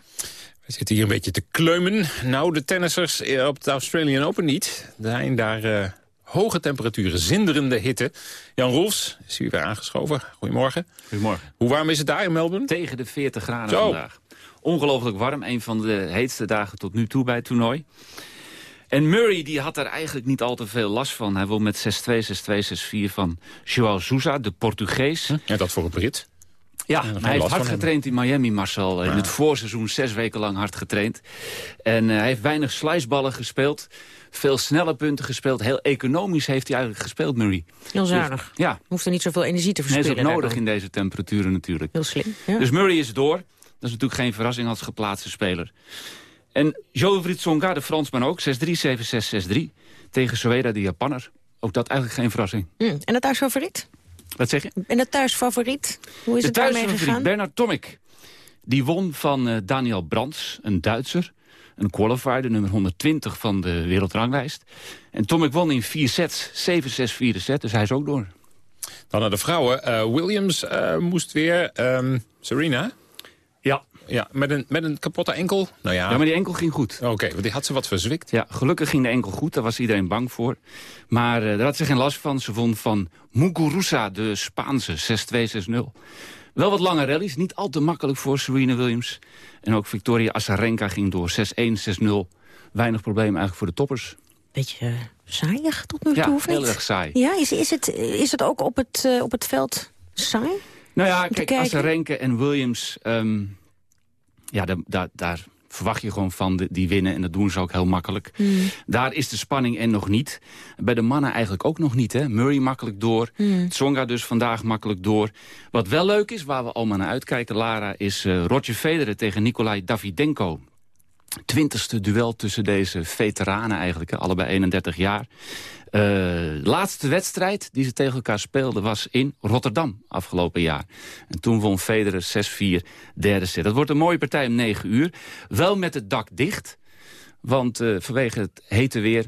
We zitten hier een beetje te kleumen. Nou, de tennissers eh, op de Australian Open niet. Er zijn daar uh, hoge temperaturen, zinderende hitte. Jan Rolfs is hier weer aangeschoven. Goedemorgen. Goedemorgen. Hoe warm is het daar in Melbourne? Tegen de 40 graden vandaag. Ongelooflijk warm, een van de heetste dagen tot nu toe bij het toernooi. En Murray die had er eigenlijk niet al te veel last van. Hij won met 6-2, 6-2, 6-4 van Joao Sousa, de Portugees. Ja, dat voor een Brit. Ja, hij heeft hard getraind in Miami, Marcel. In het voorseizoen zes weken lang hard getraind. En uh, hij heeft weinig sliceballen gespeeld. Veel snelle punten gespeeld. Heel economisch heeft hij eigenlijk gespeeld, Murray. Heel zuinig. Dus, ja. Hoeft er niet zoveel energie te verspillen. Nee, is ook nodig in deze temperaturen natuurlijk. Heel slim. Ja. Dus Murray is door. Dat is natuurlijk geen verrassing als geplaatste speler. En Joe Tsonga, de Fransman ook, 6-3, 7-6, 6-3. Tegen Soeda, de Japanner. Ook dat eigenlijk geen verrassing. Mm. En het thuisfavoriet? Wat zeg je? En de thuisfavoriet? Hoe is de het daarmee gegaan? Bernard Tomic. Die won van uh, Daniel Brands, een Duitser. Een qualifier, de nummer 120 van de wereldranglijst. En Tomic won in vier sets, 7-6, 4 set, dus hij is ook door. Dan naar de vrouwen. Uh, Williams uh, moest weer... Um, Serena? Ja. Ja, met een, met een kapotte enkel? Nou ja. ja, maar die enkel ging goed. Oké, okay, want die had ze wat verzwikt. Ja, gelukkig ging de enkel goed. Daar was iedereen bang voor. Maar uh, daar had ze geen last van. Ze won van Muguruza, de Spaanse, 6-2, 6-0. Wel wat lange rallies, niet al te makkelijk voor Serena Williams. En ook Victoria Azarenka ging door 6-1, 6-0. Weinig probleem eigenlijk voor de toppers. Beetje uh, saaiig tot nu ja, toe, heel erg saai. Ja, is, is, het, is het ook op het, uh, op het veld saai? Nou ja, kijk, Azarenka en Williams... Um, ja, daar, daar verwacht je gewoon van de, die winnen. En dat doen ze ook heel makkelijk. Hmm. Daar is de spanning en nog niet. Bij de mannen eigenlijk ook nog niet. Hè? Murray makkelijk door. Hmm. Tsonga dus vandaag makkelijk door. Wat wel leuk is, waar we allemaal naar uitkijken, Lara... is uh, Roger Federer tegen Nikolai Davidenko. Twintigste duel tussen deze veteranen eigenlijk, allebei 31 jaar. De laatste wedstrijd die ze tegen elkaar speelden was in Rotterdam afgelopen jaar. En toen won Federer 6-4 derde set. Dat wordt een mooie partij om 9 uur. Wel met het dak dicht, want uh, vanwege het hete weer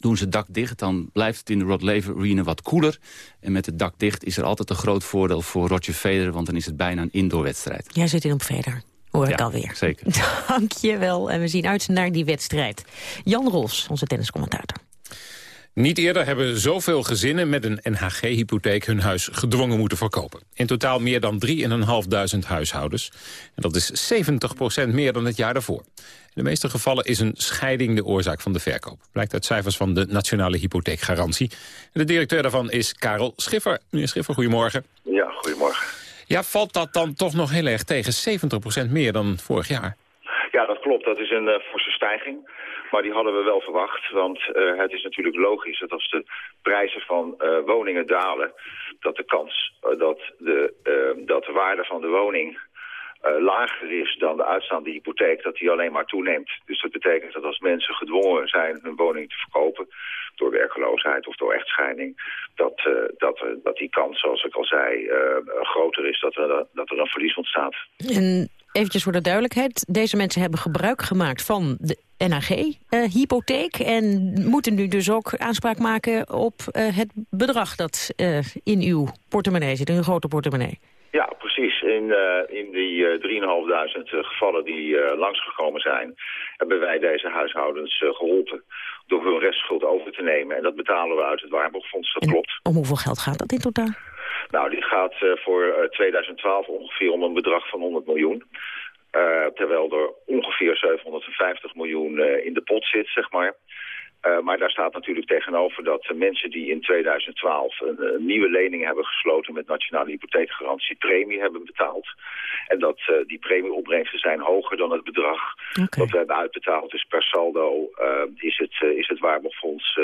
doen ze het dak dicht, dan blijft het in de Rod Laver Arena wat koeler. En met het dak dicht is er altijd een groot voordeel voor Roger Federer... want dan is het bijna een indoorwedstrijd. Jij zit in op Federer. Hoor ik ja, alweer. zeker. Dank je wel. En we zien uit naar die wedstrijd. Jan Ros, onze tenniscommentator. Niet eerder hebben zoveel gezinnen met een NHG-hypotheek hun huis gedwongen moeten verkopen. In totaal meer dan 3.500 huishoudens. En dat is 70% meer dan het jaar daarvoor. In de meeste gevallen is een scheiding de oorzaak van de verkoop. Blijkt uit cijfers van de Nationale Hypotheekgarantie. De directeur daarvan is Karel Schiffer. Meneer Schiffer, goedemorgen. Ja, goedemorgen. Ja, valt dat dan toch nog heel erg tegen? 70% meer dan vorig jaar? Ja, dat klopt. Dat is een uh, forse stijging. Maar die hadden we wel verwacht, want uh, het is natuurlijk logisch dat als de prijzen van uh, woningen dalen, dat de kans dat, de, dat de waarde van de woning lager is dan de uitstaande hypotheek, dat die alleen maar toeneemt. Dus dat betekent dat als mensen gedwongen zijn hun woning te verkopen, door werkloosheid of door echtscheiding, dat, dat, dat die kans, zoals ik al zei, groter is dat er, dat er een verlies ontstaat. En eventjes voor de duidelijkheid. Deze mensen hebben gebruik gemaakt van de NHG-hypotheek... Uh, en moeten nu dus ook aanspraak maken op uh, het bedrag dat uh, in uw portemonnee zit, in uw grote portemonnee. Ja, precies. In, in die 3.500 gevallen die langsgekomen zijn... hebben wij deze huishoudens geholpen door hun restschuld over te nemen. En dat betalen we uit het Waarborgfonds, dat en klopt. om hoeveel geld gaat dat in totaal? Nou, dit gaat uh, voor uh, 2012 ongeveer om een bedrag van 100 miljoen. Uh, terwijl er ongeveer 750 miljoen in de pot zit, zeg maar. Uh, maar daar staat natuurlijk tegenover dat uh, mensen die in 2012 een, een, nieuwe lening hebben gesloten met nationale hypotheekgarantie premie hebben betaald. En dat uh, die premieopbrengsten zijn hoger dan het bedrag okay. dat we hebben uitbetaald. Dus per saldo is het, is het waarborgfonds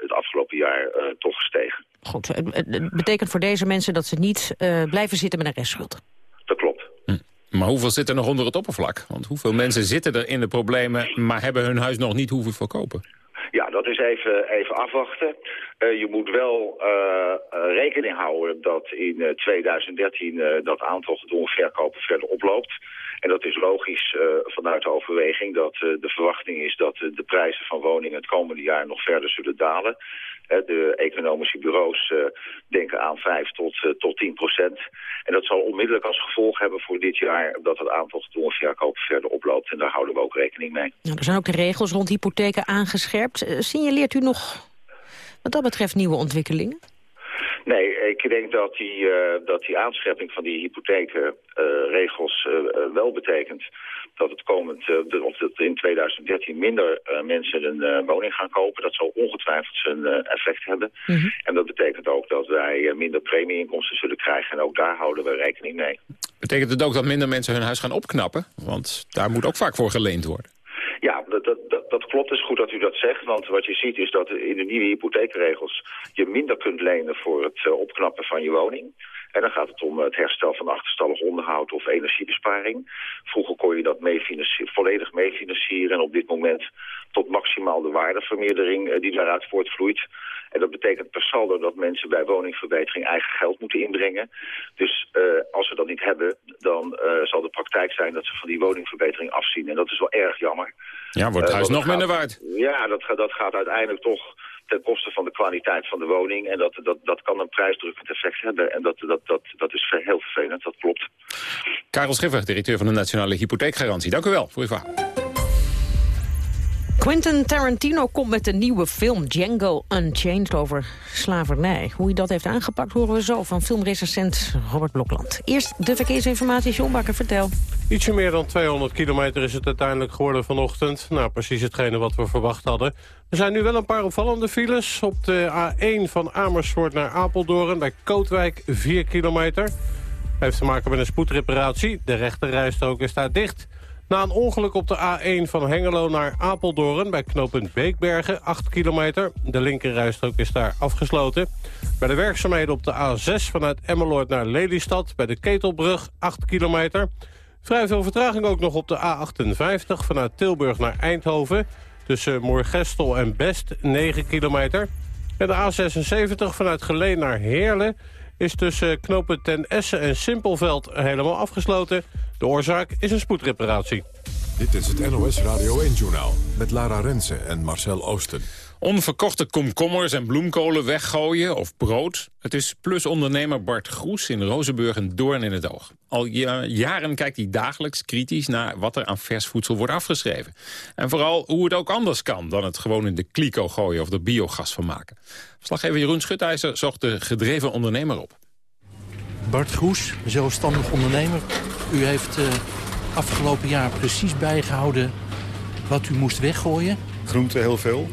het afgelopen jaar toch gestegen. Goed, het betekent voor deze mensen dat ze niet blijven zitten met een restschuld. Maar hoeveel zit er nog onder het oppervlak? Want hoeveel mensen zitten er in de problemen... maar hebben hun huis nog niet hoeven verkopen? Ja, dat is even, even afwachten. Uh, je moet wel uh, uh, rekening houden dat in 2013 dat aantal gedwongen verkopen verder oploopt. En dat is logisch vanuit de overweging dat de verwachting is dat de prijzen van woningen het komende jaar nog verder zullen dalen. De economische bureaus uh, denken aan 5 tot, uh, tot 10 procent. En dat zal onmiddellijk als gevolg hebben voor dit jaar... dat het aantal gedwongen verder oploopt. En daar houden we ook rekening mee. Nou, er zijn ook de regels rond hypotheken aangescherpt. Uh, signaleert u nog wat dat betreft nieuwe ontwikkelingen? Nee, ik denk dat die, uh, dat die aanscherping van die hypotheekregels uh, uh, wel betekent dat het komend, of dat in 2013 minder mensen een woning gaan kopen. Dat zal ongetwijfeld zijn effect hebben. Mm -hmm. En dat betekent ook dat wij minder premieinkomsten zullen krijgen. En ook daar houden we rekening mee. Betekent het ook dat minder mensen hun huis gaan opknappen? Want daar moet ook vaak voor geleend worden. Ja, dat, dat, dat, klopt. Het is goed dat u dat zegt. Want wat je ziet is dat in de nieuwe hypotheekregels... je minder kunt lenen voor het uh, opknappen van je woning. En dan gaat het om het herstel van achterstallig onderhoud of energiebesparing. Vroeger kon je dat meefinancieren, volledig meefinancieren. En op dit moment tot maximaal de waardevermeerdering uh, die daaruit voortvloeit. En dat betekent per saldo dat mensen bij woningverbetering eigen geld moeten inbrengen. Dus uh, als ze dat niet hebben, dan uh, zal de praktijk zijn dat ze van die woningverbetering afzien. En dat is wel erg jammer. Ja, wordt het huis nog gaat, minder waard. Ja, dat, dat gaat uiteindelijk toch ten koste van de kwaliteit van de woning. En dat, dat, dat kan een prijsdrukkend effect hebben. En dat, dat, dat, dat is heel vervelend, dat klopt. Karel Schiffer, directeur van de Nationale Hypotheekgarantie. Dank u wel voor uw verhaal. Quentin Tarantino komt met een nieuwe film Django Unchained over slavernij. Hoe hij dat heeft aangepakt horen we zo van filmrecensent Robert Blokland. Eerst de verkeersinformatie, John Bakker, vertel. Ietsje meer dan 200 kilometer is het uiteindelijk geworden vanochtend. Nou, precies hetgene wat we verwacht hadden. Er zijn nu wel een paar opvallende files. Op de A1 van Amersfoort naar Apeldoorn bij Kootwijk 4 kilometer. Heeft te maken met een spoedreparatie. De rechterrijstrook is daar dicht. Na een ongeluk op de A1 van Hengelo naar Apeldoorn... bij knooppunt Beekbergen, 8 kilometer. De linkerrijstrook is daar afgesloten. Bij de werkzaamheden op de A6 vanuit Emmeloord naar Lelystad... bij de Ketelbrug, 8 kilometer. Vrij veel vertraging ook nog op de A58 vanuit Tilburg naar Eindhoven. Tussen Moorgestel en Best, 9 kilometer. En de A76 vanuit Geleen naar Heerlen is tussen knopen Ten Essen en Simpelveld helemaal afgesloten. De oorzaak is een spoedreparatie. Dit is het NOS Radio 1-journaal met Lara Rensen en Marcel Oosten. Onverkochte komkommers en bloemkolen weggooien of brood. Het is plus-ondernemer Bart Groes in Rozenburg een doorn in het oog. Al jaren kijkt hij dagelijks kritisch naar wat er aan vers voedsel wordt afgeschreven. En vooral hoe het ook anders kan dan het gewoon in de kliko gooien of er biogas van maken. Verslaggever Jeroen Schutijzer zocht de gedreven ondernemer op. Bart Groes, zelfstandig ondernemer. U heeft uh, afgelopen jaar precies bijgehouden wat u moest weggooien. Groente heel veel.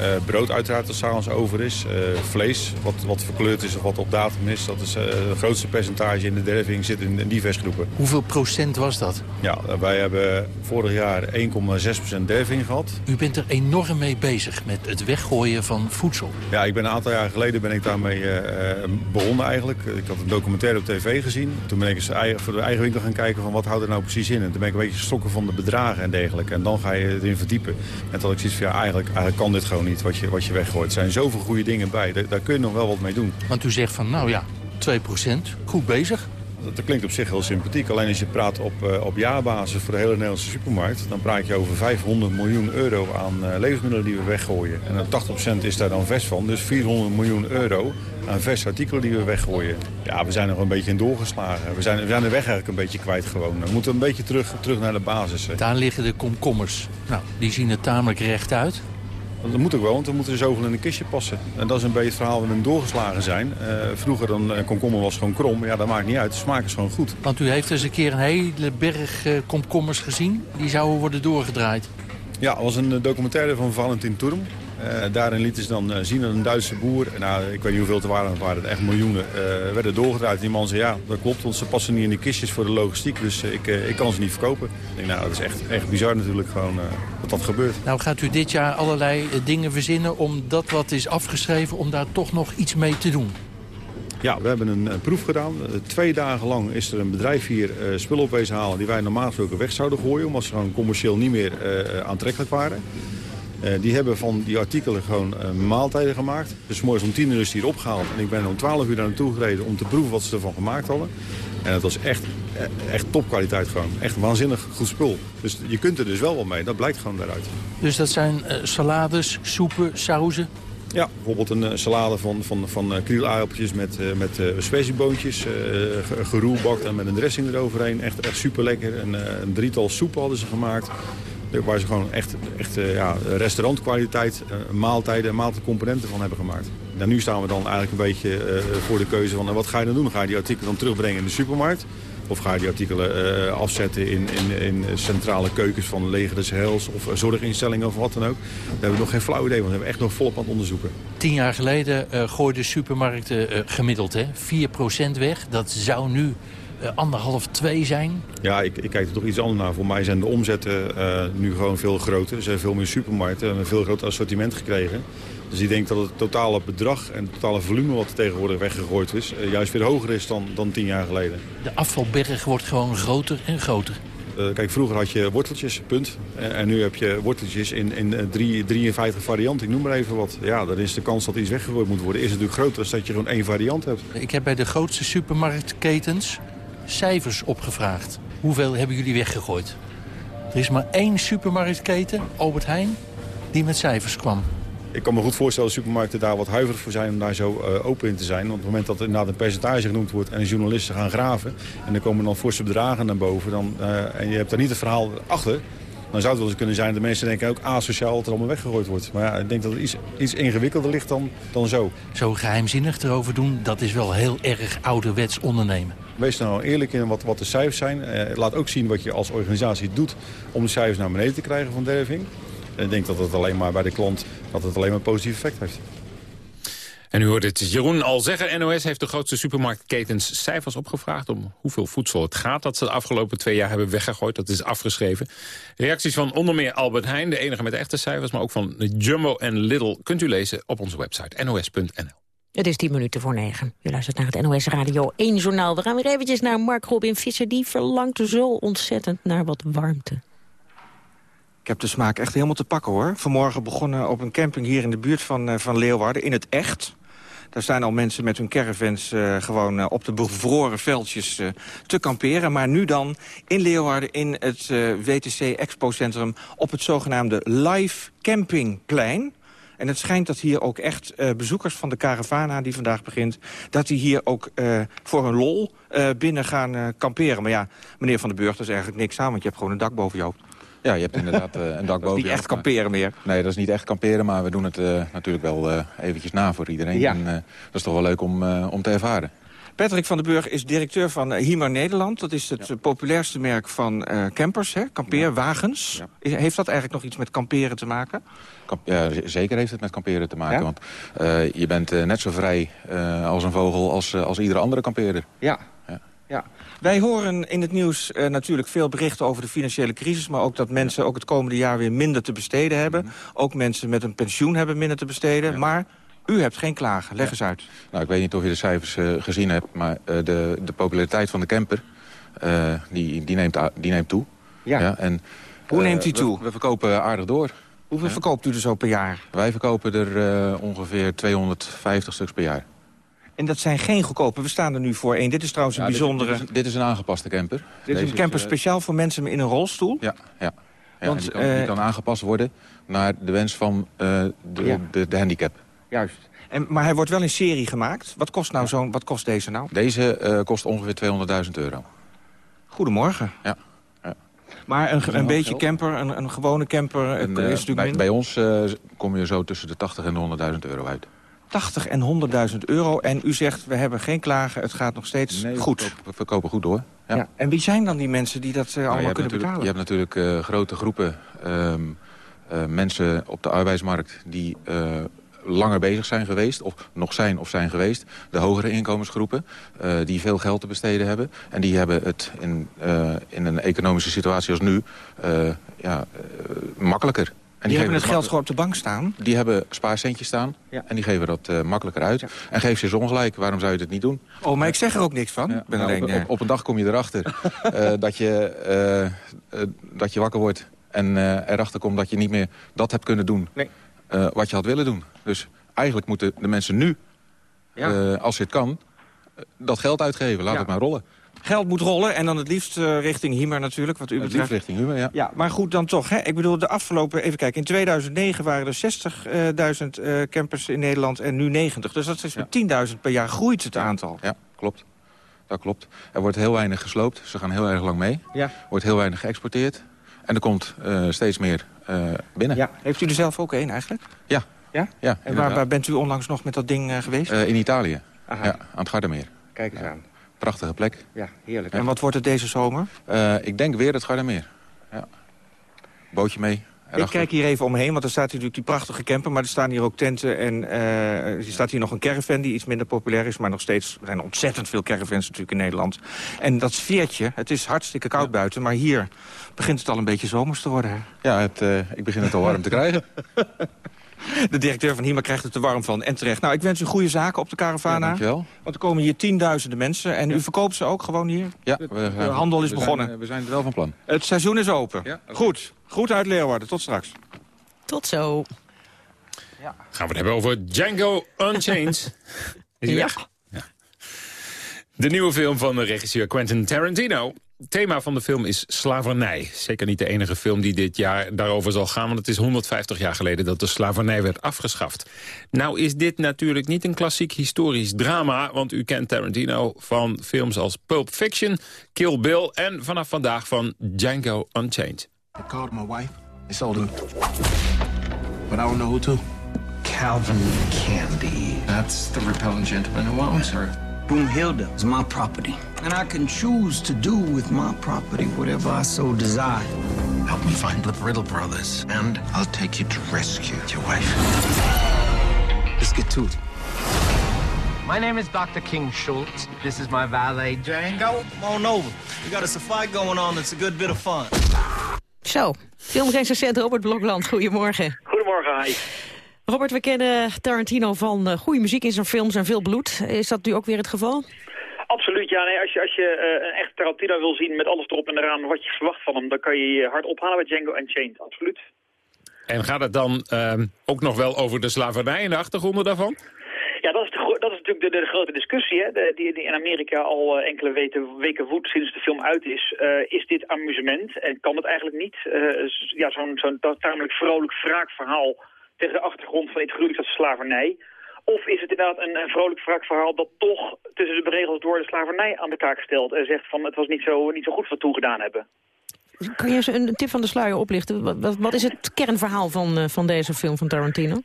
Uh, brood uiteraard als s'avonds over is. Uh, vlees, wat, wat verkleurd is of wat op datum is. Dat is uh, het grootste percentage in de derving zit in, in die versgroepen. Hoeveel procent was dat? Ja, wij hebben vorig jaar 1,6 procent derving gehad. U bent er enorm mee bezig met het weggooien van voedsel. Ja, ik ben een aantal jaar geleden ben ik daarmee begonnen eigenlijk. Ik had een documentaire op tv gezien. Toen ben ik eens voor de eigen winkel gaan kijken van wat houdt er nou precies in. En toen ben ik een beetje gestokken van de bedragen en dergelijke. En dan ga je erin verdiepen. En toen had ik zoiets van ja, eigenlijk, eigenlijk kan dit gewoon niet wat je, wat je weggooit. Er zijn zoveel goede dingen bij, daar, daar kun je nog wel wat mee doen. Want u zegt van, nou ja, 2% goed bezig. Dat, klinkt op zich heel sympathiek. Alleen als je praat op, uh, op jaarbasis voor de hele Nederlandse supermarkt... dan praat je over 500 miljoen euro aan uh, levensmiddelen die we weggooien. En 80% is daar dan vers van. Dus 400 miljoen euro aan vers artikelen die we weggooien. Ja, we zijn er een beetje in doorgeslagen. We zijn, we zijn de weg eigenlijk een beetje kwijt gewoon. We moeten een beetje terug, terug naar de basis. Daar liggen de komkommers. Nou, die zien er tamelijk recht uit. Dat moet ook wel, want we moeten er zoveel in een kistje passen. En dat is een beetje het verhaal waar we doorgeslagen zijn. Uh, vroeger dan uh, komkommer was gewoon krom. Ja, dat maakt niet uit. De smaak is gewoon goed. Want u heeft eens een keer een hele berg uh, komkommers gezien. Die zouden worden doorgedraaid. Ja, dat was een documentaire van Valentin Turm. Daarin lieten ze dan zien dat een Duitse boer, nou, ik weet niet hoeveel te waren, het waren echt miljoenen, werden doorgedraaid. Die man zei, ja, dat klopt, want ze passen niet in de kistjes voor de logistiek, dus ik, ik kan ze niet verkopen. Ik denk, nou, dat is echt, echt bizar natuurlijk gewoon dat dat gebeurt. Nou, gaat u dit jaar allerlei dingen verzinnen om dat wat is afgeschreven, om daar toch nog iets mee te doen? Ja, we hebben een, een proef gedaan. twee dagen lang is er een bedrijf hier spullen op wezen halen die wij normaal gesproken weg zouden gooien, omdat ze gewoon commercieel niet meer aantrekkelijk waren. Uh, die hebben van die artikelen gewoon uh, maaltijden gemaakt. Dus morgens om 10 uur is die hier opgehaald. En ik ben om 12 uur daar naartoe gereden om te proeven wat ze ervan gemaakt hadden. En het was echt, echt topkwaliteit gewoon. Echt waanzinnig goed spul. Dus je kunt er dus wel wat mee. Dat blijkt gewoon daaruit. Dus dat zijn uh, salades, soepen, sauzen? Ja, bijvoorbeeld een salade van, van, van krielaardappeltjes met, met specieboontjes. geroelbakt en met een dressing eroverheen. Echt, echt super lekker. Een, een drietal soepen hadden ze gemaakt. Waar ze gewoon echt, echt ja, restaurantkwaliteit, maaltijden, maaltijdcomponenten van hebben gemaakt. Nou, nu staan we dan eigenlijk een beetje uh, voor de keuze van wat ga je dan doen? Ga je die artikelen dan terugbrengen in de supermarkt? Of ga je die artikelen uh, afzetten in, in, in, centrale keukens van leger des heils of zorginstellingen of wat dan ook? Daar hebben we nog geen flauw idee, want we hebben echt nog volop aan het onderzoeken. Tien jaar geleden uh, gooiden supermarkten gemiddeld hè? 4% weg. Dat zou nu anderhalf, twee zijn? Ja, ik, ik, kijk er toch iets anders naar. Voor mij zijn de omzetten nu gewoon veel groter. Er zijn veel meer supermarkten en een veel groter assortiment gekregen. Dus ik denk dat het totale bedrag en het totale volume wat er tegenwoordig weggegooid is... Uh, juist weer hoger is dan, dan tien jaar geleden. De afvalberg wordt gewoon groter en groter. Uh, kijk, vroeger had je worteltjes, punt. En, en nu heb je worteltjes in, in drie, 53 varianten. Ik noem maar even wat. Ja, dan is de kans dat iets weggegooid moet worden... is natuurlijk groter dan dat je gewoon één variant hebt. Ik heb bij de grootste supermarktketens cijfers opgevraagd. Hoeveel hebben jullie weggegooid? Er is maar één supermarktketen, Albert Heijn, die met cijfers kwam. Ik kan me goed voorstellen dat supermarkten daar wat huiverig voor zijn om daar zo uh, open in te zijn. Want op het moment dat er inderdaad een percentage genoemd wordt en journalisten gaan graven... en er komen dan forse bedragen naar boven dan, uh, en je hebt daar niet het verhaal achter... dan zou het wel eens kunnen zijn dat de mensen denken ook asociaal dat er allemaal weggegooid wordt. Maar ja, ik denk dat het iets, iets ingewikkelder ligt dan, dan zo. Zo geheimzinnig erover doen, dat is wel heel erg ouderwets ondernemen. Wees nou eerlijk in wat, wat de cijfers zijn. Uh, laat ook zien wat je als organisatie doet om de cijfers naar beneden te krijgen van derving. En ik denk dat het alleen maar bij de klant dat het alleen maar een positief effect heeft. En u hoort het Jeroen al zeggen. NOS heeft de grootste supermarktketens cijfers opgevraagd... om hoeveel voedsel het gaat dat ze de afgelopen twee jaar hebben weggegooid. Dat is afgeschreven. Reacties van onder meer Albert Heijn, de enige met echte cijfers... maar ook van Jumbo en Lidl kunt u lezen op onze website nos.nl. Het is tien minuten voor negen. U luistert naar het NOS Radio 1 journaal. We gaan weer eventjes naar Mark Robin Visser. Die verlangt zo ontzettend naar wat warmte. Ik heb de smaak echt helemaal te pakken, hoor. Vanmorgen begonnen op een camping hier in de buurt van, uh, van Leeuwarden, in het echt. Daar staan al mensen met hun caravans uh, gewoon uh, op de bevroren veldjes te kamperen. Maar nu dan in Leeuwarden, in het WTC Expo Centrum... op het zogenaamde Live Campingplein. En het schijnt dat hier ook echt bezoekers van de Caravana, die vandaag begint... dat die hier ook voor hun lol binnen gaan kamperen. Maar ja, meneer Van den Burg, dat is eigenlijk niks aan... want je hebt gewoon een dak boven je hoofd. Ja, je hebt inderdaad een dak boven niet echt kamperen meer. Nee, dat is niet echt kamperen, maar we doen het natuurlijk wel eventjes na voor iedereen. Ja. En, dat is toch wel leuk om, om te ervaren. Patrick van den Burg is directeur van Himar Nederland. Dat is het ja. populairste merk van uh, campers, hè? kampeerwagens. Ja. Heeft dat eigenlijk nog iets met kamperen te maken? Kamp ja, zeker heeft het met kamperen te maken. Want uh, je bent uh, net zo vrij als een vogel als, als iedere andere kampeerder. Ja. Ja. Wij horen in het nieuws natuurlijk veel berichten over de financiële crisis... maar ook dat mensen ook het komende jaar weer minder te besteden hebben. Mm -hmm. Ook mensen met een pensioen hebben minder te besteden. Maar u hebt geen klagen. Leg eens uit. Nou, ik weet niet of je de cijfers uh, gezien hebt... maar uh, de, de populariteit van de camper, die, die, neemt, die neemt toe. Ja. ja en, Hoe neemt die toe? We, we, verkopen aardig door. Hoeveel verkoopt u er zo per jaar? Wij verkopen er ongeveer 250 stuks per jaar. En dat zijn geen goedkope. We staan er nu voor één. Dit is trouwens een bijzondere... Dit is, dit is, een aangepaste camper. Dit is een camper is, speciaal voor mensen in een rolstoel? Ja, ja. ja Want, die, kan, die, kan, aangepast worden naar de wens van de, de, de handicap. Juist. En, maar hij wordt wel in serie gemaakt. Wat kost, nou zo'n, wat kost deze nou? Deze uh, kost ongeveer 200.000 euro. Goedemorgen. Ja. ja. Maar een, een beetje geld? camper, een, een, gewone camper, en, uh, is natuurlijk bij, bij ons uh, kom je zo tussen de 80 en 100.000 euro uit. 80 en 100.000 euro. En u zegt, we hebben geen klagen, het gaat nog steeds nee, goed. We verkopen, we goed door. Ja. Ja. En wie zijn dan die mensen die dat uh, nou, allemaal kunnen betalen? Je hebt natuurlijk uh, grote groepen um, uh, mensen op de arbeidsmarkt... die langer bezig zijn geweest, of nog zijn of zijn geweest. De hogere inkomensgroepen, uh, die veel geld te besteden hebben. En die hebben het in, uh, in een economische situatie als nu uh, ja, makkelijker. En die, die hebben het geld gewoon op de bank staan? Die hebben spaarcentjes staan ja. en die geven dat uh, makkelijker uit. Ja. En geef ze eens ongelijk, waarom zou je het niet doen? Oh, maar ik zeg er ook niks van. Ja. Ben nou, alleen, op, op, een dag kom je erachter uh, dat, je, uh, dat je wakker wordt... en erachter komt dat je niet meer dat hebt kunnen doen nee. wat je had willen doen. Dus eigenlijk moeten de mensen nu, ja. als het kan, dat geld uitgeven. Laat het maar rollen. Geld moet rollen en dan het liefst uh, richting Hiemer natuurlijk, wat u het betreft. richting Hiemer, ja. ja. Maar goed, dan toch. Hè? Ik bedoel, de afgelopen, even kijken, in 2009 waren er 60.000 uh, campers in Nederland en nu 90. Dus dat is met ja. 10.000 per jaar groeit het aantal. Ja, klopt. Dat klopt. Er wordt heel weinig gesloopt, ze gaan heel erg lang mee. Ja. Er wordt heel weinig geëxporteerd. En er komt uh, steeds meer binnen. Ja. Heeft u er zelf ook een eigenlijk? Ja. Ja? ja en waar, waar, bent u onlangs nog met dat ding geweest? in Italië, Aha. ja, aan het Gardameer. Kijk eens aan. Prachtige plek. Ja, heerlijk. En wat wordt het deze zomer? Uh, ik denk weer het Gardameer. Ja. Bootje mee. Ik kijk hier even omheen, want er staat hier natuurlijk die prachtige camper... maar er staan hier ook tenten en uh, er staat hier nog een caravan... die iets minder populair is, maar nog steeds... er zijn ontzettend veel caravans natuurlijk in Nederland. En dat sfeertje, het is hartstikke koud ja. buiten... maar hier begint het al een beetje zomers te worden. Hè? Ja, het, uh, ik begin het al warm te krijgen. De directeur van Hima krijgt het te warm van en terecht. Nou, ik wens u goede zaken op de Caravana. Ja, dankjewel. Want er komen hier tienduizenden mensen. En ja. u verkoopt ze ook gewoon hier? Ja. De, we, de handel is we begonnen. Zijn, we zijn er wel van plan. Het seizoen is open. Ja, okay. Goed. Goed uit Leeuwarden. Tot straks. Tot zo. Ja. Gaan we het hebben over Django Unchained. ja. ja. De nieuwe film van de regisseur Quentin Tarantino. Het thema van de film is slavernij. Zeker niet de enige film die dit jaar daarover zal gaan... want het is 150 jaar geleden dat de slavernij werd afgeschaft. Nou is dit natuurlijk niet een klassiek historisch drama... want u kent Tarantino van films als Pulp Fiction, Kill Bill... en vanaf vandaag van Django Unchained. I called my wife. They sold him. But I don't know who to. Calvin Candy. That's the repellent gentleman who owns her. Broomhilda is my property, and I can choose to do with my property whatever I so desire. Help me find the Brittle brothers, and I'll take you to rescue your wife. Let's get to it. My name is Dr. King Schultz. This is my valet, Django. Come on over. We got us a fight going on that's a good bit of fun. Zo, filmrecensent Robert Blokland, goedemorgen. Goedemorgen, hi. Robert, we kennen Tarantino van uh, goede muziek in zijn films en veel bloed. Is dat nu ook weer het geval? Absoluut, ja. Nee, als je, als je uh, een echt Tarantino wil zien met alles erop en eraan wat je verwacht van hem... dan kan je je hard ophalen bij Django Unchained, absoluut. En gaat het dan uh, ook nog wel over de slavernij en de achtergronden daarvan? Ja, dat is, de, dat is natuurlijk de, de, grote discussie hè, de, die, die, in Amerika al uh, enkele weken, weken woedt sinds de film uit is. Uh, is dit amusement en kan het eigenlijk niet? Uh, ja, zo'n zo'n tamelijk vrolijk wraakverhaal tegen de achtergrond van iets gruwelijks als slavernij. Of is het inderdaad een, een vrolijk wraakverhaal dat toch tussen de regels door de slavernij aan de kaak stelt en zegt van het was niet zo, niet zo goed wat we toen gedaan hebben. Kan je eens een tip van de sluier oplichten? Wat, wat is het kernverhaal van, uh, van deze film van Tarantino?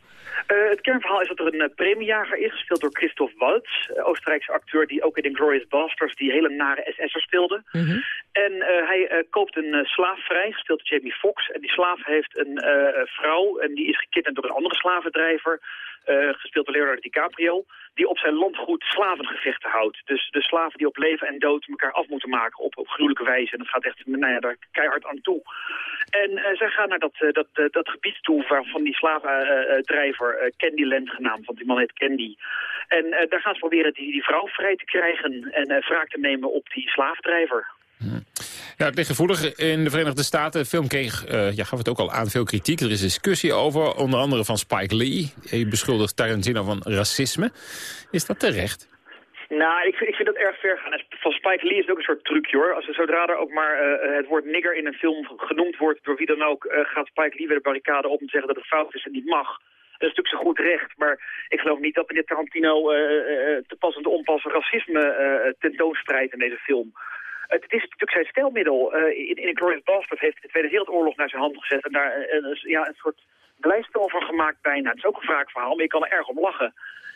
Uh, het kernverhaal is dat er een uh, premiejager is, gespeeld door Christoph Waltz. Uh, Oostenrijkse acteur die ook in The Glorious Bastards die hele nare SS'er speelde. Mm -hmm. En hij koopt een slaaf vrij, gespeeld door Jamie Foxx. En die slaaf heeft een vrouw en die is gekidnapt door een andere slavendrijver. Gespeeld door Leonardo DiCaprio, die op zijn landgoed slavengevechten houdt. Dus de slaven die op leven en dood elkaar af moeten maken op, op gruwelijke wijze. En dat gaat echt nou ja, daar keihard aan toe. En zij gaan naar dat, dat, dat gebied toe waarvan die slavendrijver Candyland genaamd, want die man heet Candy. En daar gaan ze proberen die, die vrouw vrij te krijgen en wraak te nemen op die slaafdrijver. Ja, het ligt gevoelig in de Verenigde Staten. De film kreeg, uh, ja, gaf het ook al aan, veel kritiek. Er is discussie over, onder andere van Spike Lee. Hij beschuldigt Tarantino van racisme. Is dat terecht? Nou, ik vind, ik vind dat erg ver gaan. Van Spike Lee is het ook een soort trucje hoor. Als er zodra er ook maar uh, het woord nigger in een film genoemd wordt door wie dan ook, uh, gaat Spike Lee weer de barricade op om te zeggen dat het fout is en niet mag. Dat is natuurlijk zo goed recht, maar ik geloof niet dat meneer Tarantino uh, te pas en te onpas racisme tentoonspreidt in deze film. Het is natuurlijk zijn stijlmiddel. Uh, in, in Glorious Bastard heeft de Tweede Wereldoorlog naar zijn hand gezet... en daar uh, ja, een soort blijspel van gemaakt bijna. Het is ook een wraakverhaal, maar je kan er erg om lachen.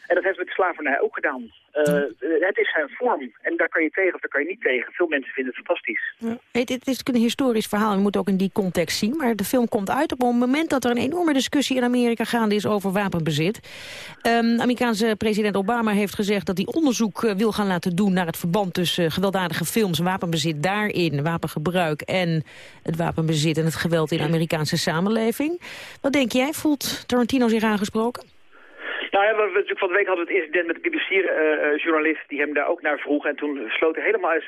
En dat heeft met de slavernij ook gedaan. Uh, het is zijn vorm. En daar kan je tegen of daar kan je niet tegen. Veel mensen vinden het fantastisch. Ja. Het, het, is een historisch verhaal. Je moet ook in die context zien. Maar de film komt uit op een moment dat er een enorme discussie in Amerika gaande is over wapenbezit. Um, Amerikaanse president Obama heeft gezegd dat hij onderzoek uh, wil gaan laten doen naar het verband tussen uh, gewelddadige films, wapenbezit daarin, wapengebruik en het wapenbezit en het geweld in de Amerikaanse samenleving. Wat denk jij? Voelt Tarantino zich aangesproken? Nou ja, we, natuurlijk van de week hadden we het incident met de BBC-journalist die hem daar ook naar vroeg. En toen sloot hij helemaal uh,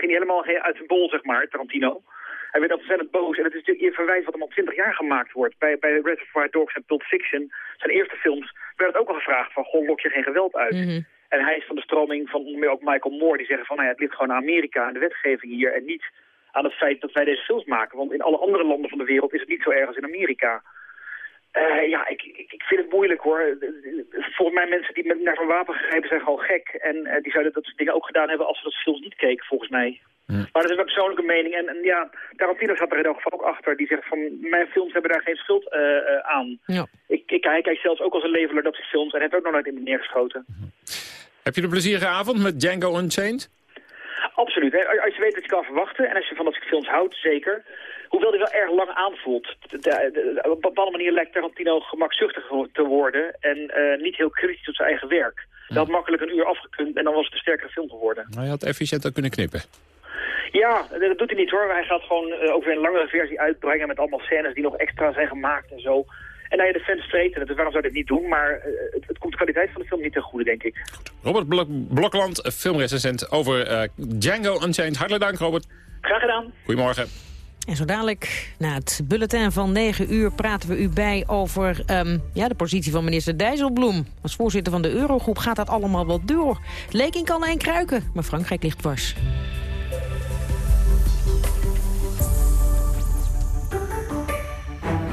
ging hij helemaal uit zijn bol, zeg maar, Tarantino. Hij werd ontzettend boos. En het is natuurlijk een verwijt wat hem al twintig jaar gemaakt wordt. Bij, bij Reservoir Dogs en Pulp Fiction, zijn eerste films, werd het ook al gevraagd van, goh, lok je geen geweld uit? Mm -hmm. En hij is van de stroming van onder meer ook Michael Moore, die zeggen van, nou ja, het ligt gewoon aan Amerika en de wetgeving hier en niet aan het feit dat wij deze films maken. Want in alle andere landen van de wereld is het niet zo erg als in Amerika. Uh, ja, ik, ik, ik, vind het moeilijk hoor. Volgens mij mensen die met, naar zo'n wapen gegrepen zijn gewoon gek. En uh, die zouden dat soort dingen ook gedaan hebben als ze dat films niet keken, volgens mij. Maar dat is een persoonlijke mening. En, en ja, Tarantino zat er in elk geval ook achter. Die zegt van, mijn films hebben daar geen schuld uh, aan. Ja. Ik, ik, hij kijkt zelfs ook als een leveler dat zijn films. En heeft ook nog nooit in me neergeschoten. Mm. Heb je een plezierige avond met Django Unchained? Absoluut. Hè? Als je weet wat je kan verwachten en als je van dat soort films houdt, zeker. Hoewel hij wel erg lang aanvoelt. De, de, de, op een bepaalde manier lijkt Tarantino gemakzuchtig te worden en uh, niet heel kritisch op zijn eigen werk. Dat had makkelijk een uur afgekund en dan was het een sterkere film geworden. Hij had efficiënter kunnen knippen. Ja, dat doet hij niet hoor. Hij gaat gewoon uh, ook weer een langere versie uitbrengen met allemaal scènes die nog extra zijn gemaakt en zo. En nou ja, de fans vreten dus waarom zou dit niet doen? Maar uh, het, het, komt de kwaliteit van de film niet ten goede, denk ik. Goed. Robert Blok Blokland, filmrecensent over uh, Django Unchained. Hartelijk dank, Robert. Graag gedaan. Goedemorgen. En zo dadelijk, na het bulletin van 9 uur, praten we u bij over um, ja, de positie van minister Dijsselbloem. Als voorzitter van de Eurogroep gaat dat allemaal wel door. In kan en kruiken, maar Frankrijk ligt dwars.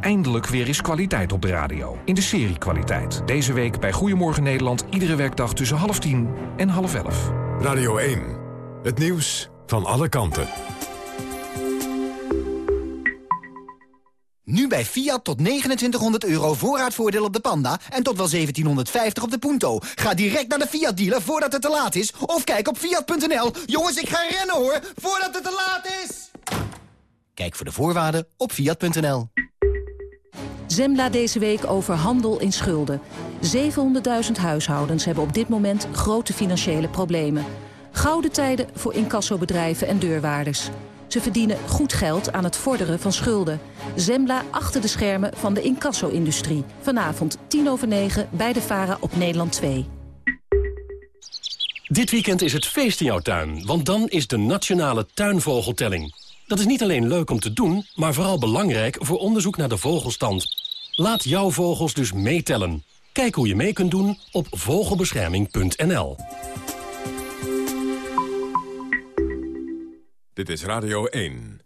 Eindelijk weer eens kwaliteit op de radio. In de serie Kwaliteit. Deze week bij Goedemorgen Nederland. Iedere werkdag tussen half tien en half elf. Radio 1. Het nieuws van alle kanten. Nu bij Fiat tot 2900 euro voorraadvoordeel op de Panda en tot wel 1750 op de Punto. Ga direct naar de Fiat dealer voordat het te laat is. Of kijk op fiat.nl. Jongens, ik ga rennen hoor, voordat het te laat is. Kijk voor de voorwaarden op fiat.nl. Zembla deze week over handel in schulden. 700.000 huishoudens hebben op dit moment grote financiële problemen. Gouden tijden voor incassobedrijven en deurwaarders. Ze verdienen goed geld aan het vorderen van schulden. Zembla achter de schermen van de incasso-industrie. Vanavond 10 over 9 bij de VARA op Nederland 2. Dit weekend is het feest in jouw tuin, want dan is de Nationale Tuinvogeltelling. Dat is niet alleen leuk om te doen, maar vooral belangrijk voor onderzoek naar de vogelstand. Laat jouw vogels dus meetellen. Kijk hoe je mee kunt doen op vogelbescherming.nl. Dit is Radio 1.